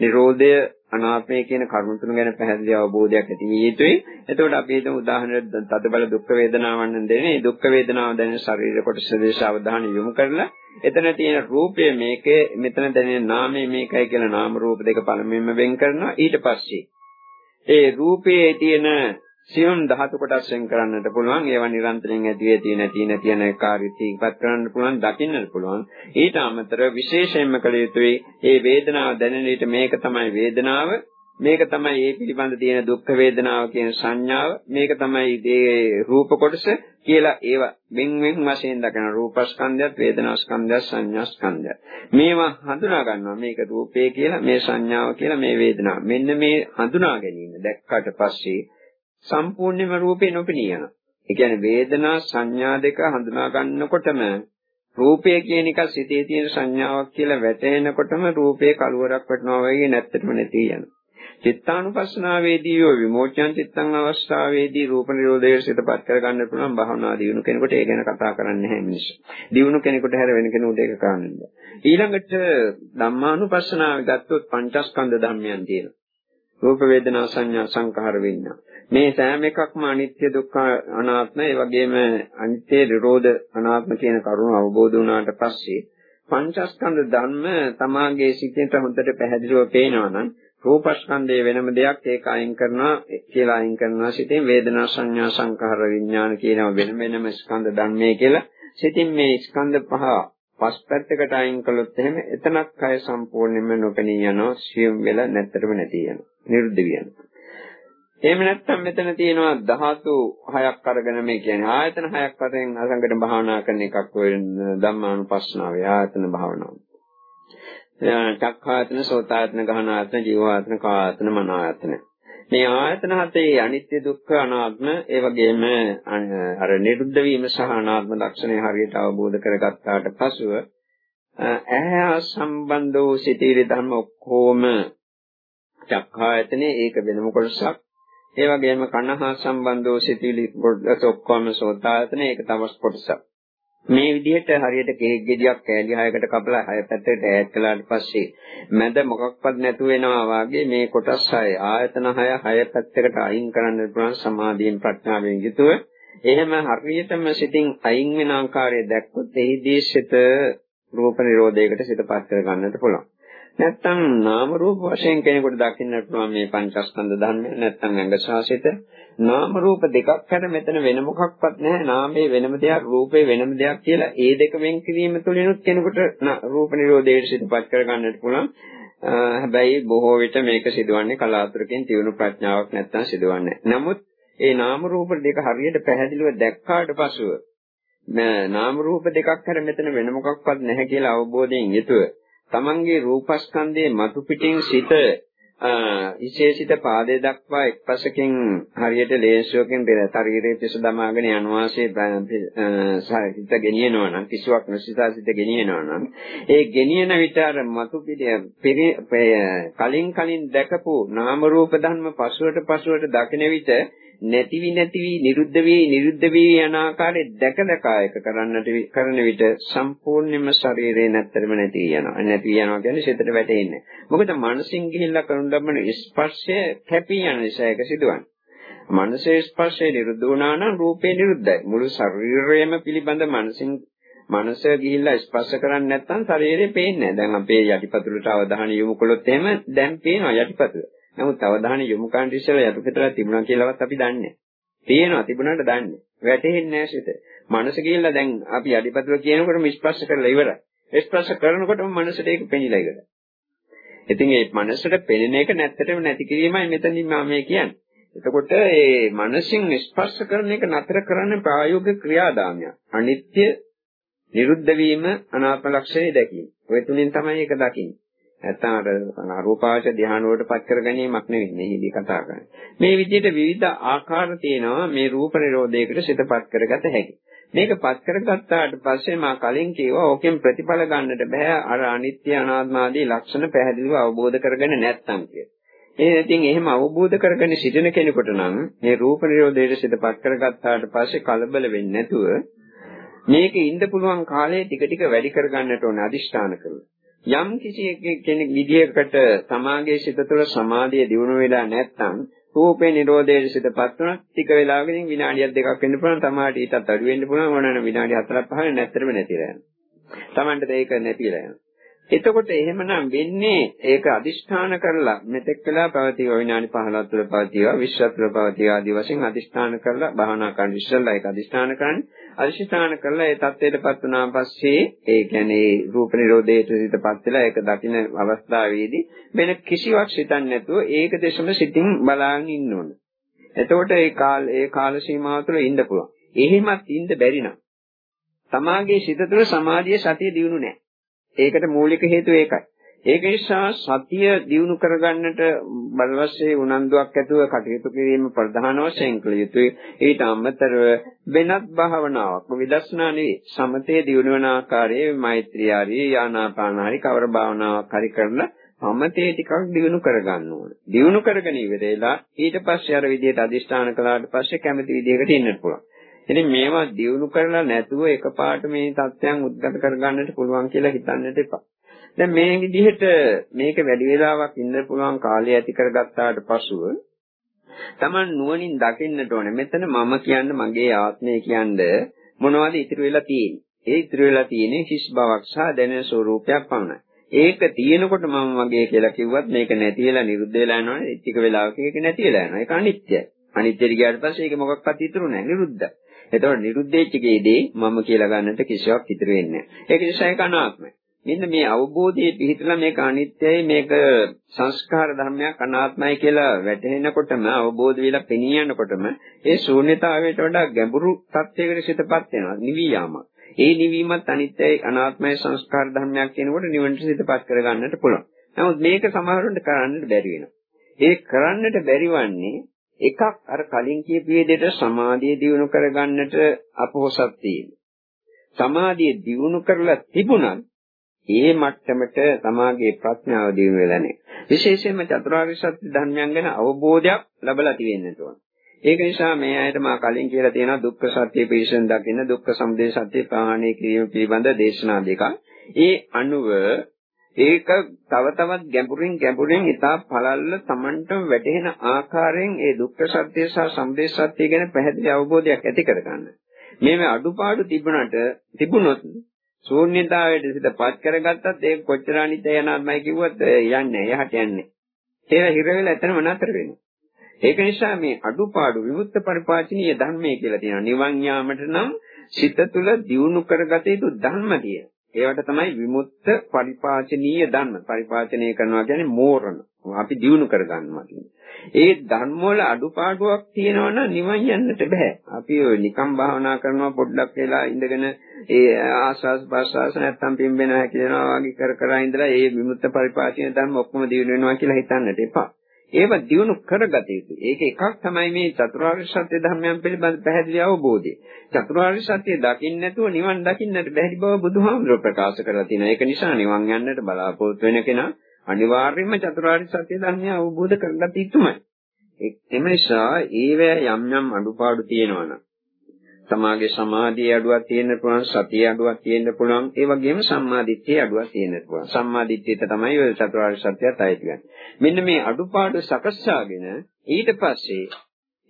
නිරෝධය අනාත්මය කියන කරුණු තුන ගැන පැහැදිලි අවබෝධයක් ඇති විය යුතුයි. එතකොට අපි හිතමු උදාහරණයක් තදබල දුක් වේදනාවන් දෙන්නේ. මේ දුක් වේදනාව දැනෙන ශරීර කොටස දේශ අවධානය යොමු කරලා එතන තියෙන රූපය මේකේ මෙතන දැනෙන නාමය මේකයි කියලා නාම රූප දෙක පළමුවෙන්ම වෙන් කරනවා. ඊට පස්සේ ඒ රූපයේ තියෙන සියුම් ධාතු කොටස් වෙන් කරන්නට පුළුවන්. ඒවා නිරන්තරයෙන් ඇති වෙ තියෙන තියෙන තියෙන කාර්ය තීපත් කරන්න පුළුවන්, දකින්නට පුළුවන්. ඊට අමතරව විශේෂයෙන්ම කළ යුතුයි මේ වේදනාව දැනෙන විට මේක තමයි වේදනාව. මේක තමයි ඒ පිළිබඳ තියෙන දුක් වේදනාව කියන සංඥාව. මේක තමයි මේ රූප කොටස කියලා ඒවා වෙන් වෙන් වශයෙන් දකින රූපස්කන්ධයත් වේදනාස්කන්ධයත් සංඥාස්කන්ධයත්. මේවා හඳුනා ගන්නවා. මේක රූපේ කියලා, මේ සංඥාව කියලා, මේ වේදනාව. මෙන්න මේ හඳුනා ගැනීම දැක්කට පස්සේ සම්පූර්ණයෙන්ම රූපේ නොපෙනී යනවා. ඒ කියන්නේ වේදනා සංඥා දෙක හඳුනා ගන්නකොටම රූපය කියන එක සිතේ තියෙන සංඥාවක් කියලා වැටෙනකොටම රූපේ කලවරක් වටනවා වගේ නැත්තටම නැති යනවා. චිත්තානුපස්සනාවේදී යෝ විමෝචන චිත්තං අවස්ථාවේදී රූප නිරෝධයේ සිතපත් කර ගන්න පුළුවන් භාවනා දියුණු කෙනෙකුට ඒ ගැන කතා කරන්න නැහැ මිනිස්සු. දියුණු කෙනෙකුට හැර වෙන කෙනෙකුට ඒක කරන්න බෑ. ඊළඟට ධම්මානුපස්සනාව ගත්තොත් පංචස්කන්ධ ධර්මයන් තියෙනවා. රූප වේදනා සංඥා සංඛාර විඤ්ඤාණ මේ සෑම එකක්ම අනිත්‍ය දුක්ඛ අනාත්ම ඒ වගේම අනිත්‍ය නිරෝධ අනාත්ම කියන කරුණ අවබෝධ වුණාට පස්සේ පංචස්කන්ධ ධර්ම තමාගේ සිතේට හොඳට පැහැදිලිව පේනවා නම් රූපස්කන්ධය වෙනම දෙයක් ඒක අයින් කරනවා කියලා අයින් කරනවා සිතෙන් වේදනා සංඥා සංඛාර විඥාන කියනවා වෙන වෙනම ස්කන්ධ ධර්මයේ කියලා. සිතින් මේ ස්කන්ධ පහ පස් පැත්තකට අයින් කළොත් එහෙම එතනක් කය සම්පූර්ණයෙන්ම නොපෙනී යනවා සියුම් වෙලා නැත්තරම නැති යනවා නිරුද්ධ වෙනවා. එහෙම නැත්නම් මෙතන තියෙනවා ධාතු හයක් අරගෙන මේ කියන්නේ ආයතන හයක් වශයෙන් අසංගත භාවනා කරන එකක් ඔය ධම්මානුපස්සනාවේ ආයතන භාවනාව. චක්ඛායතන, සෝතායතන, ගහනායතන, ජීවායතන, කායතන, මනායතන. මේ ආයතන හතේ අනිත්‍ය දුක්ඛ අනාත්ම ඒ වගේම අර නිරුද්ධ වීම සහ අනාත්ම ලක්ෂණය හරියට අවබෝධ කරගත්තාට පසුව ඇහැ සම්බන්ධ වූ සිටිවිලි ධර්ම ඔක්කොම චක්ඛායතනේ ඒක වෙනම කොටසක් ඒ වගේම කනහා සම්බන්ධ වූ සිටිවිලි කොටස ඔක්කොම සෝතායතනේ ඒක තවස් කොටසක් මේ විදිහට හරියට කේක් ගෙඩියක් කෑලි හයකට කපලා හය පැත්තකට ඈඩ් කළාට පස්සේ මැද මොකක්වත් නැතු වෙනවා වාගේ මේ කොටස් හය ආයතන හය හය පැත්තකට අයින් කරන්න පුළුවන් සමාධියෙන් ප්‍රඥාවෙන් යුතුව එහෙම හරියටම සිතින් අයින් වෙන ආකාරය දැක්කොත් එහිදී සිත රූප නිරෝධයකට සිතපත් කර ගන්නට පුළුවන්. නැත්තම් නාම රූප වශයෙන් කෙනෙකුට දකින්නට පුළුවන් මේ පංචස්කන්ධ ධර්ම නැත්තම් අංගසාසිත නාම රූප දෙකක් හැර මෙතන වෙන මොකක්වත් නැහැ. නාමයේ වෙනම දෙයක් රූපේ වෙනම දෙයක් කියලා ඒ දෙක වෙන් කිරීම තුළිනුත් කෙනෙකුට රූප නිරෝධයට සිතපත් කර ගන්නට පුළුවන් හැබැයි බොහෝ විට මේක සිදුවන්නේ කලාතුරකින් තියුණු ප්‍රඥාවක් නැත්තම් සිදුවන්නේ නමුත් ඒ නාම රූප දෙක හරියට පැහැදිලිව දැක්කාට පසුව නාම රූප දෙකක් හැර මෙතන වෙන මොකක්වත් නැහැ කියලා අවබෝධයෙන් යුතුව තමන්ගේ රූපස්කන්ධයේ මතු පිටින් සිට විශේෂිත පාදයේ දක්වා එක්පසකින් හරියට ලේසියකින් පෙර ශරීරයේ පිස දමාගෙන යනවාසේ හිත ගෙනියනවා නම් කිසිවක් නොසිතා සිත ගෙනියනවා නම් ඒ ගෙනියන විට අර මතු කලින් කලින් දැකපු නාම රූප ධර්ම පසුවට පසුවට දකින විට නැතිවි නැතිවි නිරුද්ධ වී නිරුද්ධ වී යන ආකාරය දැක දැකා එක කරන්නට කරන විට සම්පූර්ණයෙන්ම ශරීරේ නැත්තරම නැති යනවා. නැති යනවා කියන්නේ සිතට වැටෙන්නේ. මොකද මනසින් ගිහිල්ලා කරන ලබන ස්පර්ශය කැපී යන නිසා ඒක සිදුවන්නේ. මනසේ ස්පර්ශය නිරුද්ධ වුණා නම් රූපේ නිරුද්ධයි. මුළු ශරීරයම පිළිබඳ මනසින් මනස ගිහිල්ලා ස්පර්ශ කරන්නේ නැත්නම් ශරීරේ පේන්නේ නැහැ. දැන් අපේ යටිපතුලට අවධානය යොමු කළොත් එහෙම දැන් පේනවා යටිපතුල. නමුත් අවධානය යොමු කරන්න ඉස්සෙල්ලා යතු පිටලා තිබුණා කියලාවත් අපි දන්නේ තියෙනවා තිබුණාට දන්නේ. වැටෙන්නේ නැහැ සිත. මනස කියලා දැන් අපි අඩිපතුල කියනකොටම ස්පර්ශ කරලා ඉවරයි. ස්පර්ශ කරනකොටම මනසට ඒක පෙනිලා ඉවරයි. ඉතින් මේ මනසට පෙනෙන එක නැත්තටම නැති කිරීමයි මෙතනින් මම මේ කියන්නේ. එතකොට මේ මනසින් ස්පර්ශ කරන එක නතර කරන්න ප්‍රායෝගික ක්‍රියාදාමයක්. අනිත්‍ය, නිරුද්ධ වීම, අනාත්ම ලක්ෂණය දැකීම. ඔය තුنين තමයි ඒක දකින්නේ. නැත්නම් අර රූපාවච ධ්‍යාන වලට පත් කර ගැනීමක් නෙවෙයි මේකදී කතා කරන්නේ. මේ විදිහට විවිධ ආකාර තියෙනවා මේ රූප නිරෝධයකට සිතපත් කරගත හැකි. මේක පත් කරගත්තාට පස්සේ මා කලින් කිව්වා ඕකෙන් ප්‍රතිඵල ගන්නට බෑ අර අනිත්‍ය අනාත්ම ආදී ලක්ෂණ පැහැදිලිව අවබෝධ කරගෙන නැත්නම් කියලා. ඒ ඉතින් එහෙම අවබෝධ කරගෙන සිටින කෙනෙකුට නම් මේ රූප නිරෝධයට සිතපත් කරගත්තාට පස්සේ කලබල වෙන්නේ නැතුව මේක ඉන්න පුළුවන් කාලය ටික ටික වැඩි කරගන්නට ඕන අදිෂ්ඨාන කරලා. යම් කිසි කෙනෙක් විදියකට සමාගයේ සිත තුළ සමාධිය දියුණු වෙලා නැත්නම් රූපේ නිරෝධයේ සිතපත් වුණා ටික වෙලාවකින් විනාඩියක් දෙකක් වෙන්න පුළුවන් තමාට ඊටත් අඩු වෙන්න පුළුවන් ඕනනම් විනාඩි 4ක් 5ක් නැත්තරම නැතිලා යනවා. Tamanට ඒක නැතිලා යනවා. එතකොට එහෙමනම් වෙන්නේ ඒක අදිෂ්ඨාන කරලා මෙතෙක් වෙලා පැවතිව විනාඩි 15ක් තුළ පැවතිවා 20ක් තුළ පැවතිවා ආදී වශයෙන් අදිෂ්ඨාන කරලා භාවනා කරන ඉස්සෙල්ලා ඒක අදිෂ්ඨාන කරන්නේ අදිෂ්ඨාන කරලා ඒ தත්ත්වයටපත් වුණාන් පස්සේ ඒ කියන්නේ රූප නිරෝධයට සිතපත් වෙලා ඒක දකින්න අවස්ථාවේදී වෙන කිසිවක් හිතන්නේ නැතුව ඒක දෙසම සිතින් බලාගෙන ඉන්න ඕන. එතකොට ඒ කාල ඒ කාල සීමාව තුළ ඉන්න පුළුවන්. එහෙමත් ඉන්න බැරි නම් තමාගේ සිත තුළ සමාධිය සතිය දියුණු නැහැ. ඒකට මූලික හේතුව ඒකයි. ඒක නිසා සතිය දියුණු කරගන්නට බලවස්සේ උනන්දුවක් ඇතුව කටයුතු කිරීම ප්‍රධාන වශයෙන් කළ යුතුයි. ඊට අමතරව වෙනත් භාවනාවක් විදර්ශනා නෙවෙයි සමතේ දියුණු වන ආකාරයේ මෛත්‍රී ආදී යානාපාන හරි කවර භාවනාවක් හරි කරලා සමතේ ටිකක් දියුණු කරගන්න ඕන. දියුණු කරගෙන ඉවරලා ඊට පස්සේ අර විදිහට අදිෂ්ඨාන කළාට පස්සේ කැමති විදිහකට ඉන්නත් පුළුවන්. ඉතින් මේවා දියුණු කරලා නැතුව එකපාරට මේ தත්යන් උද්ගත කරගන්නට පුළුවන් කියලා හිතන්නට එපා. දැන් මේ විදිහට මේක වැඩි වෙලාවක් ඉන්න පුළුවන් කාලය ඇති කරගත්තාට පසුව Taman නුවණින් දකින්නට ඕනේ. මෙතන මම කියන්නේ මගේ ආත්මය කියන්නේ මොනවද ඉතුරු වෙලා තියෙන්නේ? ඒ ඉතුරු වෙලා තියෙන්නේ හිස් බවක් සහ දැනෙන ස්වરૂපයක් පමණයි. ඒක තියෙනකොට මම මගේ කියලා කිව්වත් මේක නැති වෙලා නිරුද්ධ වෙලා යනවනේ. ටික වෙලාවක ඒක නැති වෙලා යනවා. ඒක අනිත්‍යයි. අනිත්‍යද ගියාට පස්සේ ඒක මොකක්වත් ඉතුරු නැහැ. නිරුද්ධයි. එතකොට නිරුද්ධේච්චකේදී මම කියලා ගන්නට කිසිවක් ඉතුරු වෙන්නේ නැහැ. ඒක නිසා ඒක අනාත්මයි. මෙන්න මේ අවබෝධයේ පිහිටලා මේක අනිත්‍යයි මේක සංස්කාර ධර්මයක් අනාත්මයි කියලා වැටහෙනකොටම අවබෝධ වෙලා පෙනී යනකොටම ඒ ශූන්‍යතාවයට වඩා ගැඹුරු තත්යකට සිතපත් වෙනවා නිවි යාමක්. ඒ නිවීමත් අනිත්‍යයි අනාත්මයි සංස්කාර ධර්මයක් කියනකොට නිවනට සිතපත් කරගන්නට පුළුවන්. නමුත් මේක සමහරවිට කරන්නට බැරි වෙනවා. ඒ කරන්නට බැරිවන්නේ එකක් අර කලින් කියපු විදිහට සමාධිය දියුණු කරගන්නට අපොහසත් තියෙන. සමාධිය දියුණු කරලා තිබුණත් ඒ මට්ටමට තමාගේ ප්‍රඥාව දියුණු වෙලා නැහැ. විශේෂයෙන්ම චතුරාර්ය සත්‍ය ධර්මයන් ගැන අවබෝධයක් ලැබලා තියෙන්නට ඕන. ඒක නිසා මේ අයට මා කලින් කියලා තියෙනවා දුක්ඛ සත්‍ය පිළිසෙන් දකින්න දුක්ඛ සමුදය සත්‍ය ප්‍රහාණය කිරීම පිළිබඳ දේශනා දෙකක්. ඒ අනුව ඒක තව තවත් ගැඹුරින් ගැඹුරින් ඉතා පළල්ල Tamanට වැටහෙන ආකාරයෙන් ඒ දුක්ඛ සත්‍ය සහ සමුදය සත්‍ය ගැන පැහැදිලි අවබෝධයක් ඇති කරගන්න. මේ අඩුපාඩු තිබුණට තිබුණොත් ශූන්‍යතාවයට සිතපත් කරගත්තත් ඒක කොච්චර අනිත්‍ය යනාත්මයි කිව්වත් යන්නේ එහාට යන්නේ. ඒක හිර වෙලා එතනම නතර වෙනවා. ඒක නිසා මේ අඩුපාඩු විමුක්ත පරිපාචනීය ධර්මයේ කියලා තියෙනවා. නිවන් යාමට නම් සිත තුළ දියුණු කරගත යුතු ධර්ම තියෙනවා. ඒවට තමයි විමුක්ත පරිපාචනීය ධර්ම. පරිපාචනය කරනවා කියන්නේ මෝරණ. අපි දියුණු කරගන්නවා කියන්නේ. ඒ ධර්ම වල අඩුපාඩුවක් තියෙනවා නම් නිවන් යන්නට බෑ. අපි ඔය නිකම් භාවනා කරනවා පොඩ්ඩක් වෙලා ඉඳගෙන ඒ ආස්වාස් ප්‍රස්වාස නැත්තම් පිම්බෙන හැකිනවා වගේ කර කර ඉඳලා ඒ විමුක්ත පරිපාචන ධර්ම ඔක්කොම දිනු වෙනවා කියලා හිතන්නට එපා. ඒව දිනු කරගත යුතුයි. ඒක එකක් තමයි මේ චතුරාර්ය සත්‍ය ධර්මයන් පිළිබඳ පැහැදිලි අවබෝධය. චතුරාර්ය සත්‍ය දකින්න නැතුව නිවන් දකින්නට බැරි බව බුදුහාමුදුරුවෝ ප්‍රකාශ කරලා තියෙනවා. ඒක නිසා නිවන් යන්නට බලාපොරොත්තු වෙන කෙනා අනිවාර්යයෙන්ම චතුරාර්ය සත්‍ය ධර්මය අවබෝධ කරගත යුතුමයි. එම නිසා ඒව යම් යම් අඩුපාඩු තියෙනවා තමාගේ සමාධියේ අඩුවක් තියෙන්න පුළුවන් සතියේ අඩුවක් තියෙන්න පුළුවන් ඒ වගේම සම්මාදිට්ඨියේ අඩුවක් තියෙන්න පුළුවන් සම්මාදිට්ඨියට තමයි ඔය චතුරාර්ය සත්‍යයත් අයිති වෙන්නේ මෙන්න මේ අඩුපාඩු සකස්සාගෙන ඊට පස්සේ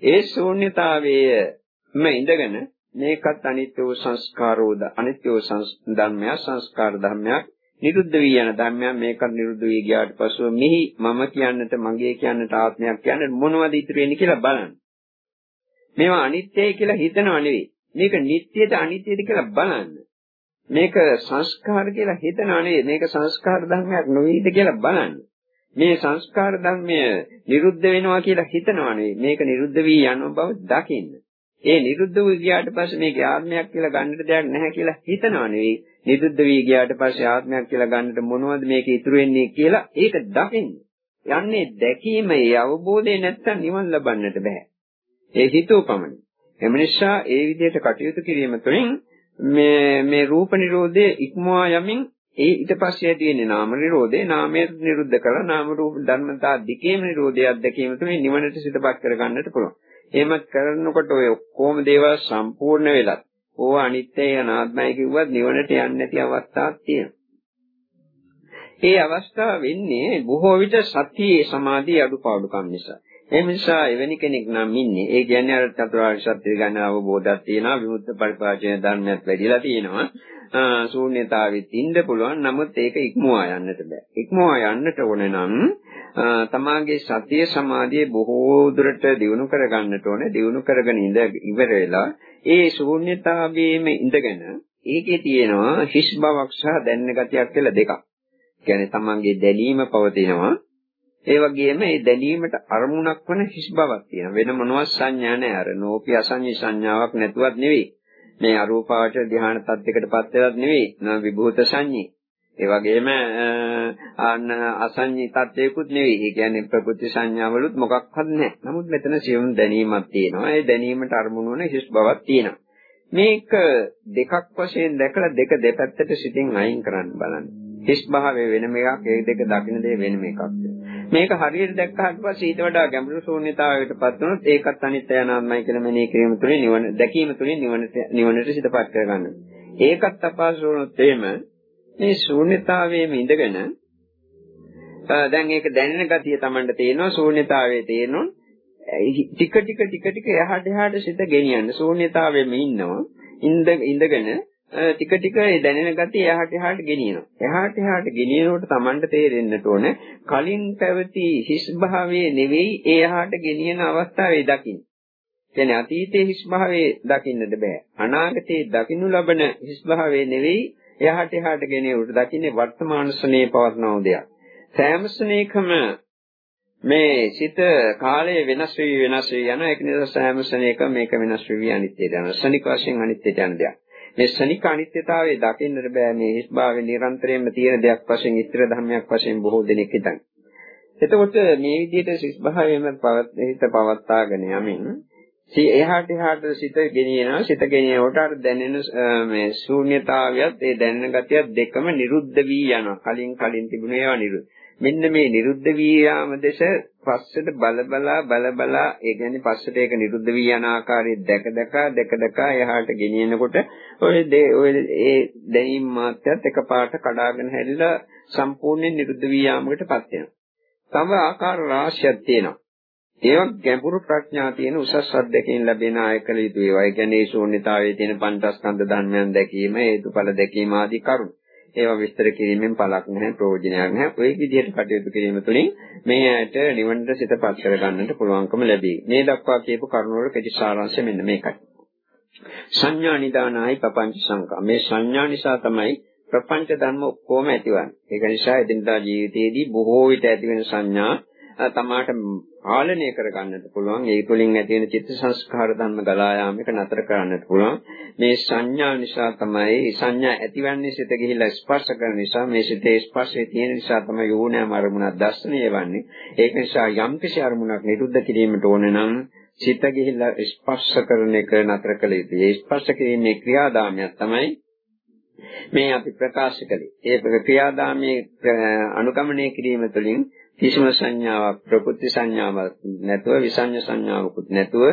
ඒ ශූන්‍යතාවයේම ඉඳගෙන මේකත් අනිත්‍ය වූ සංස්කාරෝද අනිත්‍ය වූ ධර්මයක් සංස්කාර ධර්මයක් නිරුද්ධ වී යන ධර්මයන් මේකත් නිරුද්ධ වී ගියාට පසුව මෙහි මම කියන්නට මගේ කියන්නට ආත්මයක් කියන්නට මොනවද ඉතුරු වෙන්නේ කියලා බලන්න. මේවා අනිත්‍යයි කියලා හිතනව නෙවෙයි. මේක නිට්ටයද අනිත්‍යද කියලා බලන්න. මේක සංස්කාර කියලා හිතනව නෙවෙයි. මේක සංස්කාර ධර්මයක් නොවේද කියලා බලන්න. මේ සංස්කාර ධර්මය නිරුද්ධ වෙනවා කියලා හිතනව නෙවෙයි. මේක නිරුද්ධ වී යන බව දකින්න. ඒ නිරුද්ධ වූ ගියාට පස්සේ මේක ආත්මයක් කියලා ගන්නට දෙයක් නැහැ කියලා හිතනව නෙවෙයි. නිරුද්ධ වී ගියාට පස්සේ ආත්මයක් කියලා ගන්නට මොනවද මේක ඉතුරු වෙන්නේ කියලා ඒක දකින්න. යන්නේ දැකීම ඒ අවබෝධය නැත්තම් නිවන් ලබන්නට බෑ. ඒ හිතුව පමණයි. එම නිසා ඒ විදිහට කටයුතු කිරීම තුළින් මේ මේ රූප නිරෝධය ඉක්මවා යමින් ඒ ඊට පස්සේ ඇති වෙන්නේ නාම නිරෝධේ නාමය නිරුද්ධ කරලා නාම රූප ධර්මතා දෙකේම නිරෝධය අත්දැකීම තුළින් නිවනට සිතපත් කරගන්නට පුළුවන්. එහෙම කරනකොට ඔය ඔක්කොම දේවල් සම්පූර්ණ වෙලත් ඕවා අනිත්‍යයි අනාත්මයි කිව්වත් නිවනට යන්නේ නැති අවස්ථාවක් තියෙනවා. ඒ අවස්ථාව වෙන්නේ බොහෝ විට සතියේ සමාධියේ අඩුපාඩුකම් නිසා. ඒ නිසා එවැනි කෙනෙක් නම් ඉන්නේ. ඒ කියන්නේ අර චතුරාර්ය සත්‍ය ගැන අවබෝධයක් තියෙනවා, විමුක්ත පරිපාචන ධර්මයක් වැඩිලා තියෙනවා. ශූන්‍යතාවෙත් ඉන්න පුළුවන්. නමුත් ඒක ඉක්මවා යන්නට බෑ. ඉක්මවා යන්නට ඕනේ නම් තමාගේ සතිය සමාධිය බොහෝ දුරට දියුණු කරගන්නට ඕනේ. දියුණු කරගෙන ඉඳ ඉවර වෙලා ඒ ශූන්‍යතාවයේම ඉඳගෙන ඒකේ තියෙනවා හිස් බවක් සහ දැනෙන ගතියක් කියලා දෙකක්. කියන්නේ තමන්ගේ දැනීම පවතිනවා. ඒ වගේම මේ දැනීමට අරමුණක් වන හිස් බවක් තියෙනවා. වෙන මොනවත් සංඥා නැහැ. අර නෝපි අසඤ්ඤ සංඥාවක් නැතුවත් නෙවෙයි. මේ අරූපාවච ධ්‍යාන තත්යකටපත් වෙලත් නෙවෙයි. විභූත සංඤේ. ඒ වගේම අන්න අසඤ්ඤී තත්වයකුත් නෙවෙයි. ඒ කියන්නේ ප්‍රකෘති සංඥාවලුත් මොකක්වත් නැහැ. නමුත් මෙතන සියුම් දැනීමක් තියෙනවා. ඒ දැනීමට අරමුණු වන හිස් බවක් තියෙනවා. මේක දෙකක් වශයෙන් දැකලා දෙක දෙපැත්තට සිතින් අයින් කරන්න බලන්න. හිස් භාවය වෙනම එකක්, ඒ දෙක දකින්න දේ වෙනම එකක්. මේක හරියට දැක්කහට පස්සේ ඊට වඩා ගැඹුරු ශූන්‍යතාවයකටපත් වුණොත් ඒකත් අනිත්‍ය අනාත්මයි කියලා මෙනෙහි කිරීම තුළින් නිවන දැකීම තුළින් නිවනට නිවනට සිතපත් කරගන්න. ඒකත් අපහසු වුණොත් එහෙම මේ ශූන්‍යතාවයේම ඉඳගෙන දැන් ඒක දැනෙන ගතිය Tamanට තේනවා ශූන්‍යතාවයේ තේරෙනවා. ටික ටික ටික ටික එහාට එහාට සිත ගෙනියන්න ශූන්‍යතාවයේම ඉන්නවා. ඉඳ ඉඳගෙන ටික ටික ඒ දැනෙන ගතිය එහාට එහාට ගෙනියනවා. එහාට එහාට ගෙනියනකොට Tamanට තේරෙන්නට ඕන කලින් පැවති හිස් භාවයේ නෙවෙයි ඒ එහාට ගෙනියන අවස්ථාවේ දකින්න. කියන්නේ අතීතයේ හිස් භාවයේ දකින්නද බෑ. අනාගතයේ දකින්නු ලබන හිස් භාවයේ නෙවෙයි එහාට එහාට ගෙනියුට දකින්නේ වර්තමාන ස්නේ පවත්නෝ දෙයක්. සෑම ස්නේකම මේ සිත කාලය වෙනස් වෙවි වෙනස් වෙවි යන ඒක නිසා සෑම ස්නේක මේක වෙනස් වෙවි අනිත්‍යයට යන ස්නික වශයෙන් අනිත්‍යයට යන දෙයක්. මේ ස්නික අනිත්‍යතාවයේ දකින්නට බෑ මේ හිස්භාවයේ නිරන්තරයෙන්ම තියෙන දෙයක් වශයෙන් ඉස්තර ධර්මයක් වශයෙන් බොහෝ දෙනෙක් හිතන්නේ. එතකොට මේ විදිහට සිස් භාවයෙන්ම පවත් හිත පවත්වාගෙන යමින් එහාට එහාට සිත ගෙනියනවා සිත ගෙනියනකොට අර දැනෙන මේ ශූන්‍යතාවයත් ඒ දැනෙන ගතියත් දෙකම නිරුද්ධ වී යනවා කලින් කලින් තිබුණ ඒවා නිරුද්ධ මෙන්න මේ නිරුද්ධ වී යාම දෙස පස්සට බල බලා බල බලා ඒ කියන්නේ පස්සට ඒක නිරුද්ධ වී යන ආකාරය දැක දැක දැක දැක එහාට ගෙනියනකොට ඔය ඔය ඒ දැනීම් මාත්‍යත් එකපාරට කඩාගෙන හැරිලා සම්පූර්ණයෙන් නිරුද්ධ වී යාමකටපත් වෙනවා. තව ආකාර රාශියක් තියෙනවා. ඒවා ගැඹුරු ප්‍රඥා තියෙන උසස් අධ්‍යක්ෂින් ලැබෙන ආයකල යුතු ඒවා. ඒ කියන්නේ ශූන්‍යතාවයේ තියෙන පංචස්කන්ධ ධර්මයන් දැකීම, හේතුඵල දැකීම ආදී කරුණු. ඒවා විස්තර කිරීමෙන් පළක් නැහැ, ප්‍රයෝජනයක් නැහැ. ওই විදිහට කටයුතු කිරීම තුළින් මේ ඇයට නිවනට සිතපත් කරගන්නට පුළුවන්කම ලැබේ. මේ දක්වා කියපු කරුණු වල කෙටි සාරාංශය මෙන්න මේකයි. සංඥා නිදානයි පపంచ සංකා. මේ සංඥා නිසා තමයි ප්‍රපංච ධර්ම ඔක්කොම ඇතිවන්නේ. ඒක නිසා එදිනදා ජීවිතයේදී බොහෝ විට ඇතිවෙන සංඥා තමාට පාලනය කරගන්නට පුළුවන්. ඒ තුළින් ඇති වෙන චිත්ත සංස්කාර ධර්ම ගලා යාමයක නතර කරන්නට පුළුවන්. මේ සංඥා නිසා තමයි සංඥා ඇතිවන්නේ සිත ගිහිල්ලා ස්පර්ශ කරන නිසා මේ සිතේ ස්පර්ශය තියෙන නිසා තමයි යෝනෑම අරමුණක් දැස්සණය වන්නේ ඒක නිසා යම් කිසි අරමුණක් නිරුද්ධ කිරීමට ඕන නම් සිත ගිහිල්ලා ස්පර්ශ කරන එක නතර කළ යුතුයි. ඒ ස්පර්ශ කිරීමේ ක්‍රියාදාමයක් තමයි මේ අපි ප්‍රකාශ කළේ. ඒ ක්‍රියාදාමයේ අනුගමනය කිරීම තුළින් කිසිම සංඥාවක් ප්‍රකෘති සංඥාවක් නැතුව විසඤ්ඤ සංඥාවකුත් නැතුව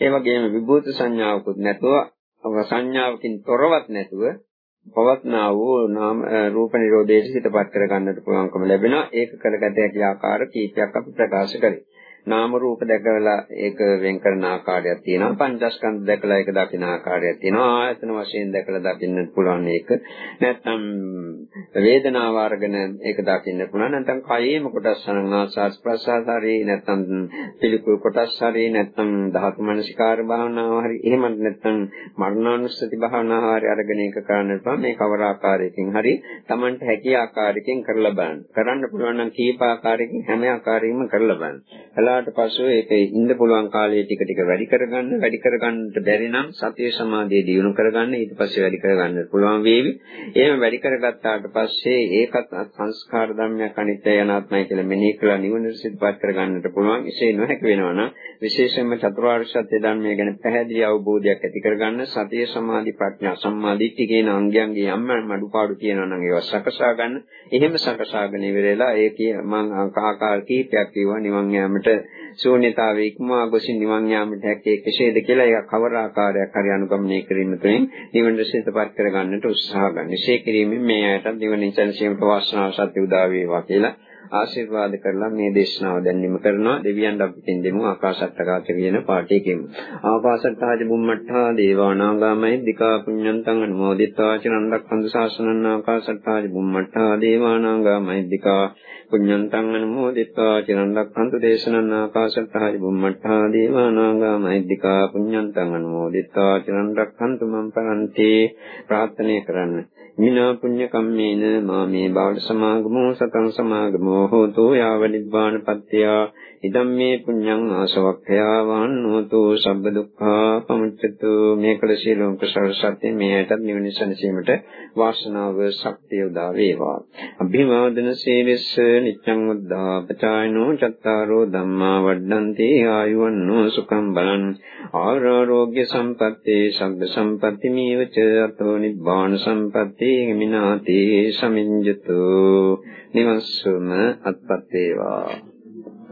ඒ වගේම විභූත සංඥාවකුත් නැතුව සංඥාවකින් තොරවත් නැතුව පවත්නා වූ නාම රූප නිරෝධයේ සිටපත් කර ගන්නට පුළුවන්කම ලැබෙනවා. ඒක කරගත හැකි ආකාර කීපයක් අපි ප්‍රකාශ කරේ. නාම රූප දැකලා ඒක වෙන් කරන ආකාරයක් තියෙනවා. පංචස්කන්ධ දැකලා ඒක දකින ආකාරයක් තියෙනවා. ආයතන වශයෙන් දැකලා දකින්න පුළුවන් ඒක. නැත්නම් වේදනාව අරගෙන ඒක දකින්න පුළුවන්. නැත්නම් කයේම කොටස් අනංආසස් ප්‍රසආසාරේ නැත්නම් පිළිකුල් කොටස් හරි නැත්නම් ධාතු මනසිකාර භාවනාව හරි. එහෙම නැත්නම් මරණානුස්සති භාවනාව හරි අරගෙන ඒක කරන්න පුළුවන්. මේ කවර ආකාරයකින් හරි Tamanට හැකි ආකාරයකින් කරලා බලන්න. කරන්න පුළුවන් නම් කීප ආකාරයකින් හැම ආකාරයකින්ම කරලා බලන්න. කළාට පස්සෙ ඒක ඉන්න පුළුවන් කාලය ටික ටික වැඩි කරගන්න වැඩි කරගන්නට බැරි නම් සතිය සමාධිය දියුණු කරගන්න ඊට පස්සේ වැඩි කරගන්න පුළුවන් වේවි. එහෙම වැඩි කරගත්තාට පස්සේ ඒකත් සංස්කාර ධර්මයක් අනිත්‍ය අනාත්මයි කියලා මෙනෙහි කළා නිවන සිද්ධාත් කරගන්නට පුළුවන්. එසේ නොහැකි වෙනවා නම් විශේෂයෙන්ම චතුරාර්ය සත්‍ය ධර්මය ගැන පැහැදිලි අවබෝධයක් ඇති කරගන්න සතිය සමාධි ප්‍රඥා සම්මාදිට්ඨිය කියන අංගයන්ගේ යම් අඩුපාඩු තියෙනවා නම් ඒවා සකසා ගන්න. එහෙම සකසාගෙන ඉවරලා ඒ මම ආකාර කීපයක් කියවා නිවන් යාමට ශූන්‍යතාවයේ ඉක්මවා ගොසින් නිවන් යාමට හැකේ කෙසේද කියලා ඒක කවර ආකාරයක් හරි අනුගමනය කිරීම තුළින් නිවන සිතපත් කරගන්නට උත්සාහ ගන්න. එසේ කිරීමෙන් මේ අයට නිවන සැනසීමට වාසනාව සත්‍ය උදා වේවා කියලා ආශිර්වාද කරලා මේ දේශනාව දැන්නිම කරනවා. දෙවියන් අපිටින් දෙමු. ආකාශත්තකාච කියන පාඨයකින් ආකාශත්තාජ බුම්මට්ඨා දේවානාගාමයි දිකා පුඤ්ඤන්තං අනුමෝදිත්වා චිරන්දක්ඛන්ද ශාසනං ආකාශත්තාජ බුම්මට්ඨා දේවානාගාමයි දිකා පුඤ්ඤන්තං අනුමෝදිත්වා චිරන්දක්ඛන්ත දේශනං ආකාශත්තාජ බුම්මට්ඨා දේවානාගාමයි දිකා පුඤ්ඤන්තං අනුමෝදිත්වා චිරන්දක්ඛන්තු මම් පරන්ති ප්‍රාර්ථනා කරන්න. මිනා පුඤ්ඤ කම්මේන මාමේ බාල සමාගමෝ සතං සමාගමෝ හෝතු යාව නිබ්බාන පත්‍යා ඉදම්මේ පුඤ්ඤං ආසවක්ඛයා වන්නෝතු සබ්බ දුක්ඛා පමුච්ඡතු. මේ කළ සියලුම කුසල සත්‍ය මේකට නිවන සැනසීමට වාසනාව ශක්තිය උදා වේවා. අභිවාදන සේවිස්ස නිච්ඡං උද්ධා පචායනෝ චත්තාරෝ ධම්මා වඩ්ඩಂತಿ ආයුවන්නෝ සුඛං බලං. ආරෝග්‍ය සම්පත්තේ සබ්බ සම්පatti මේවච අතෝ නිබ්බාන සම්පatti මිනාති සමිඤ්ජතු. නිවස්සුම අත්පත් වේවා.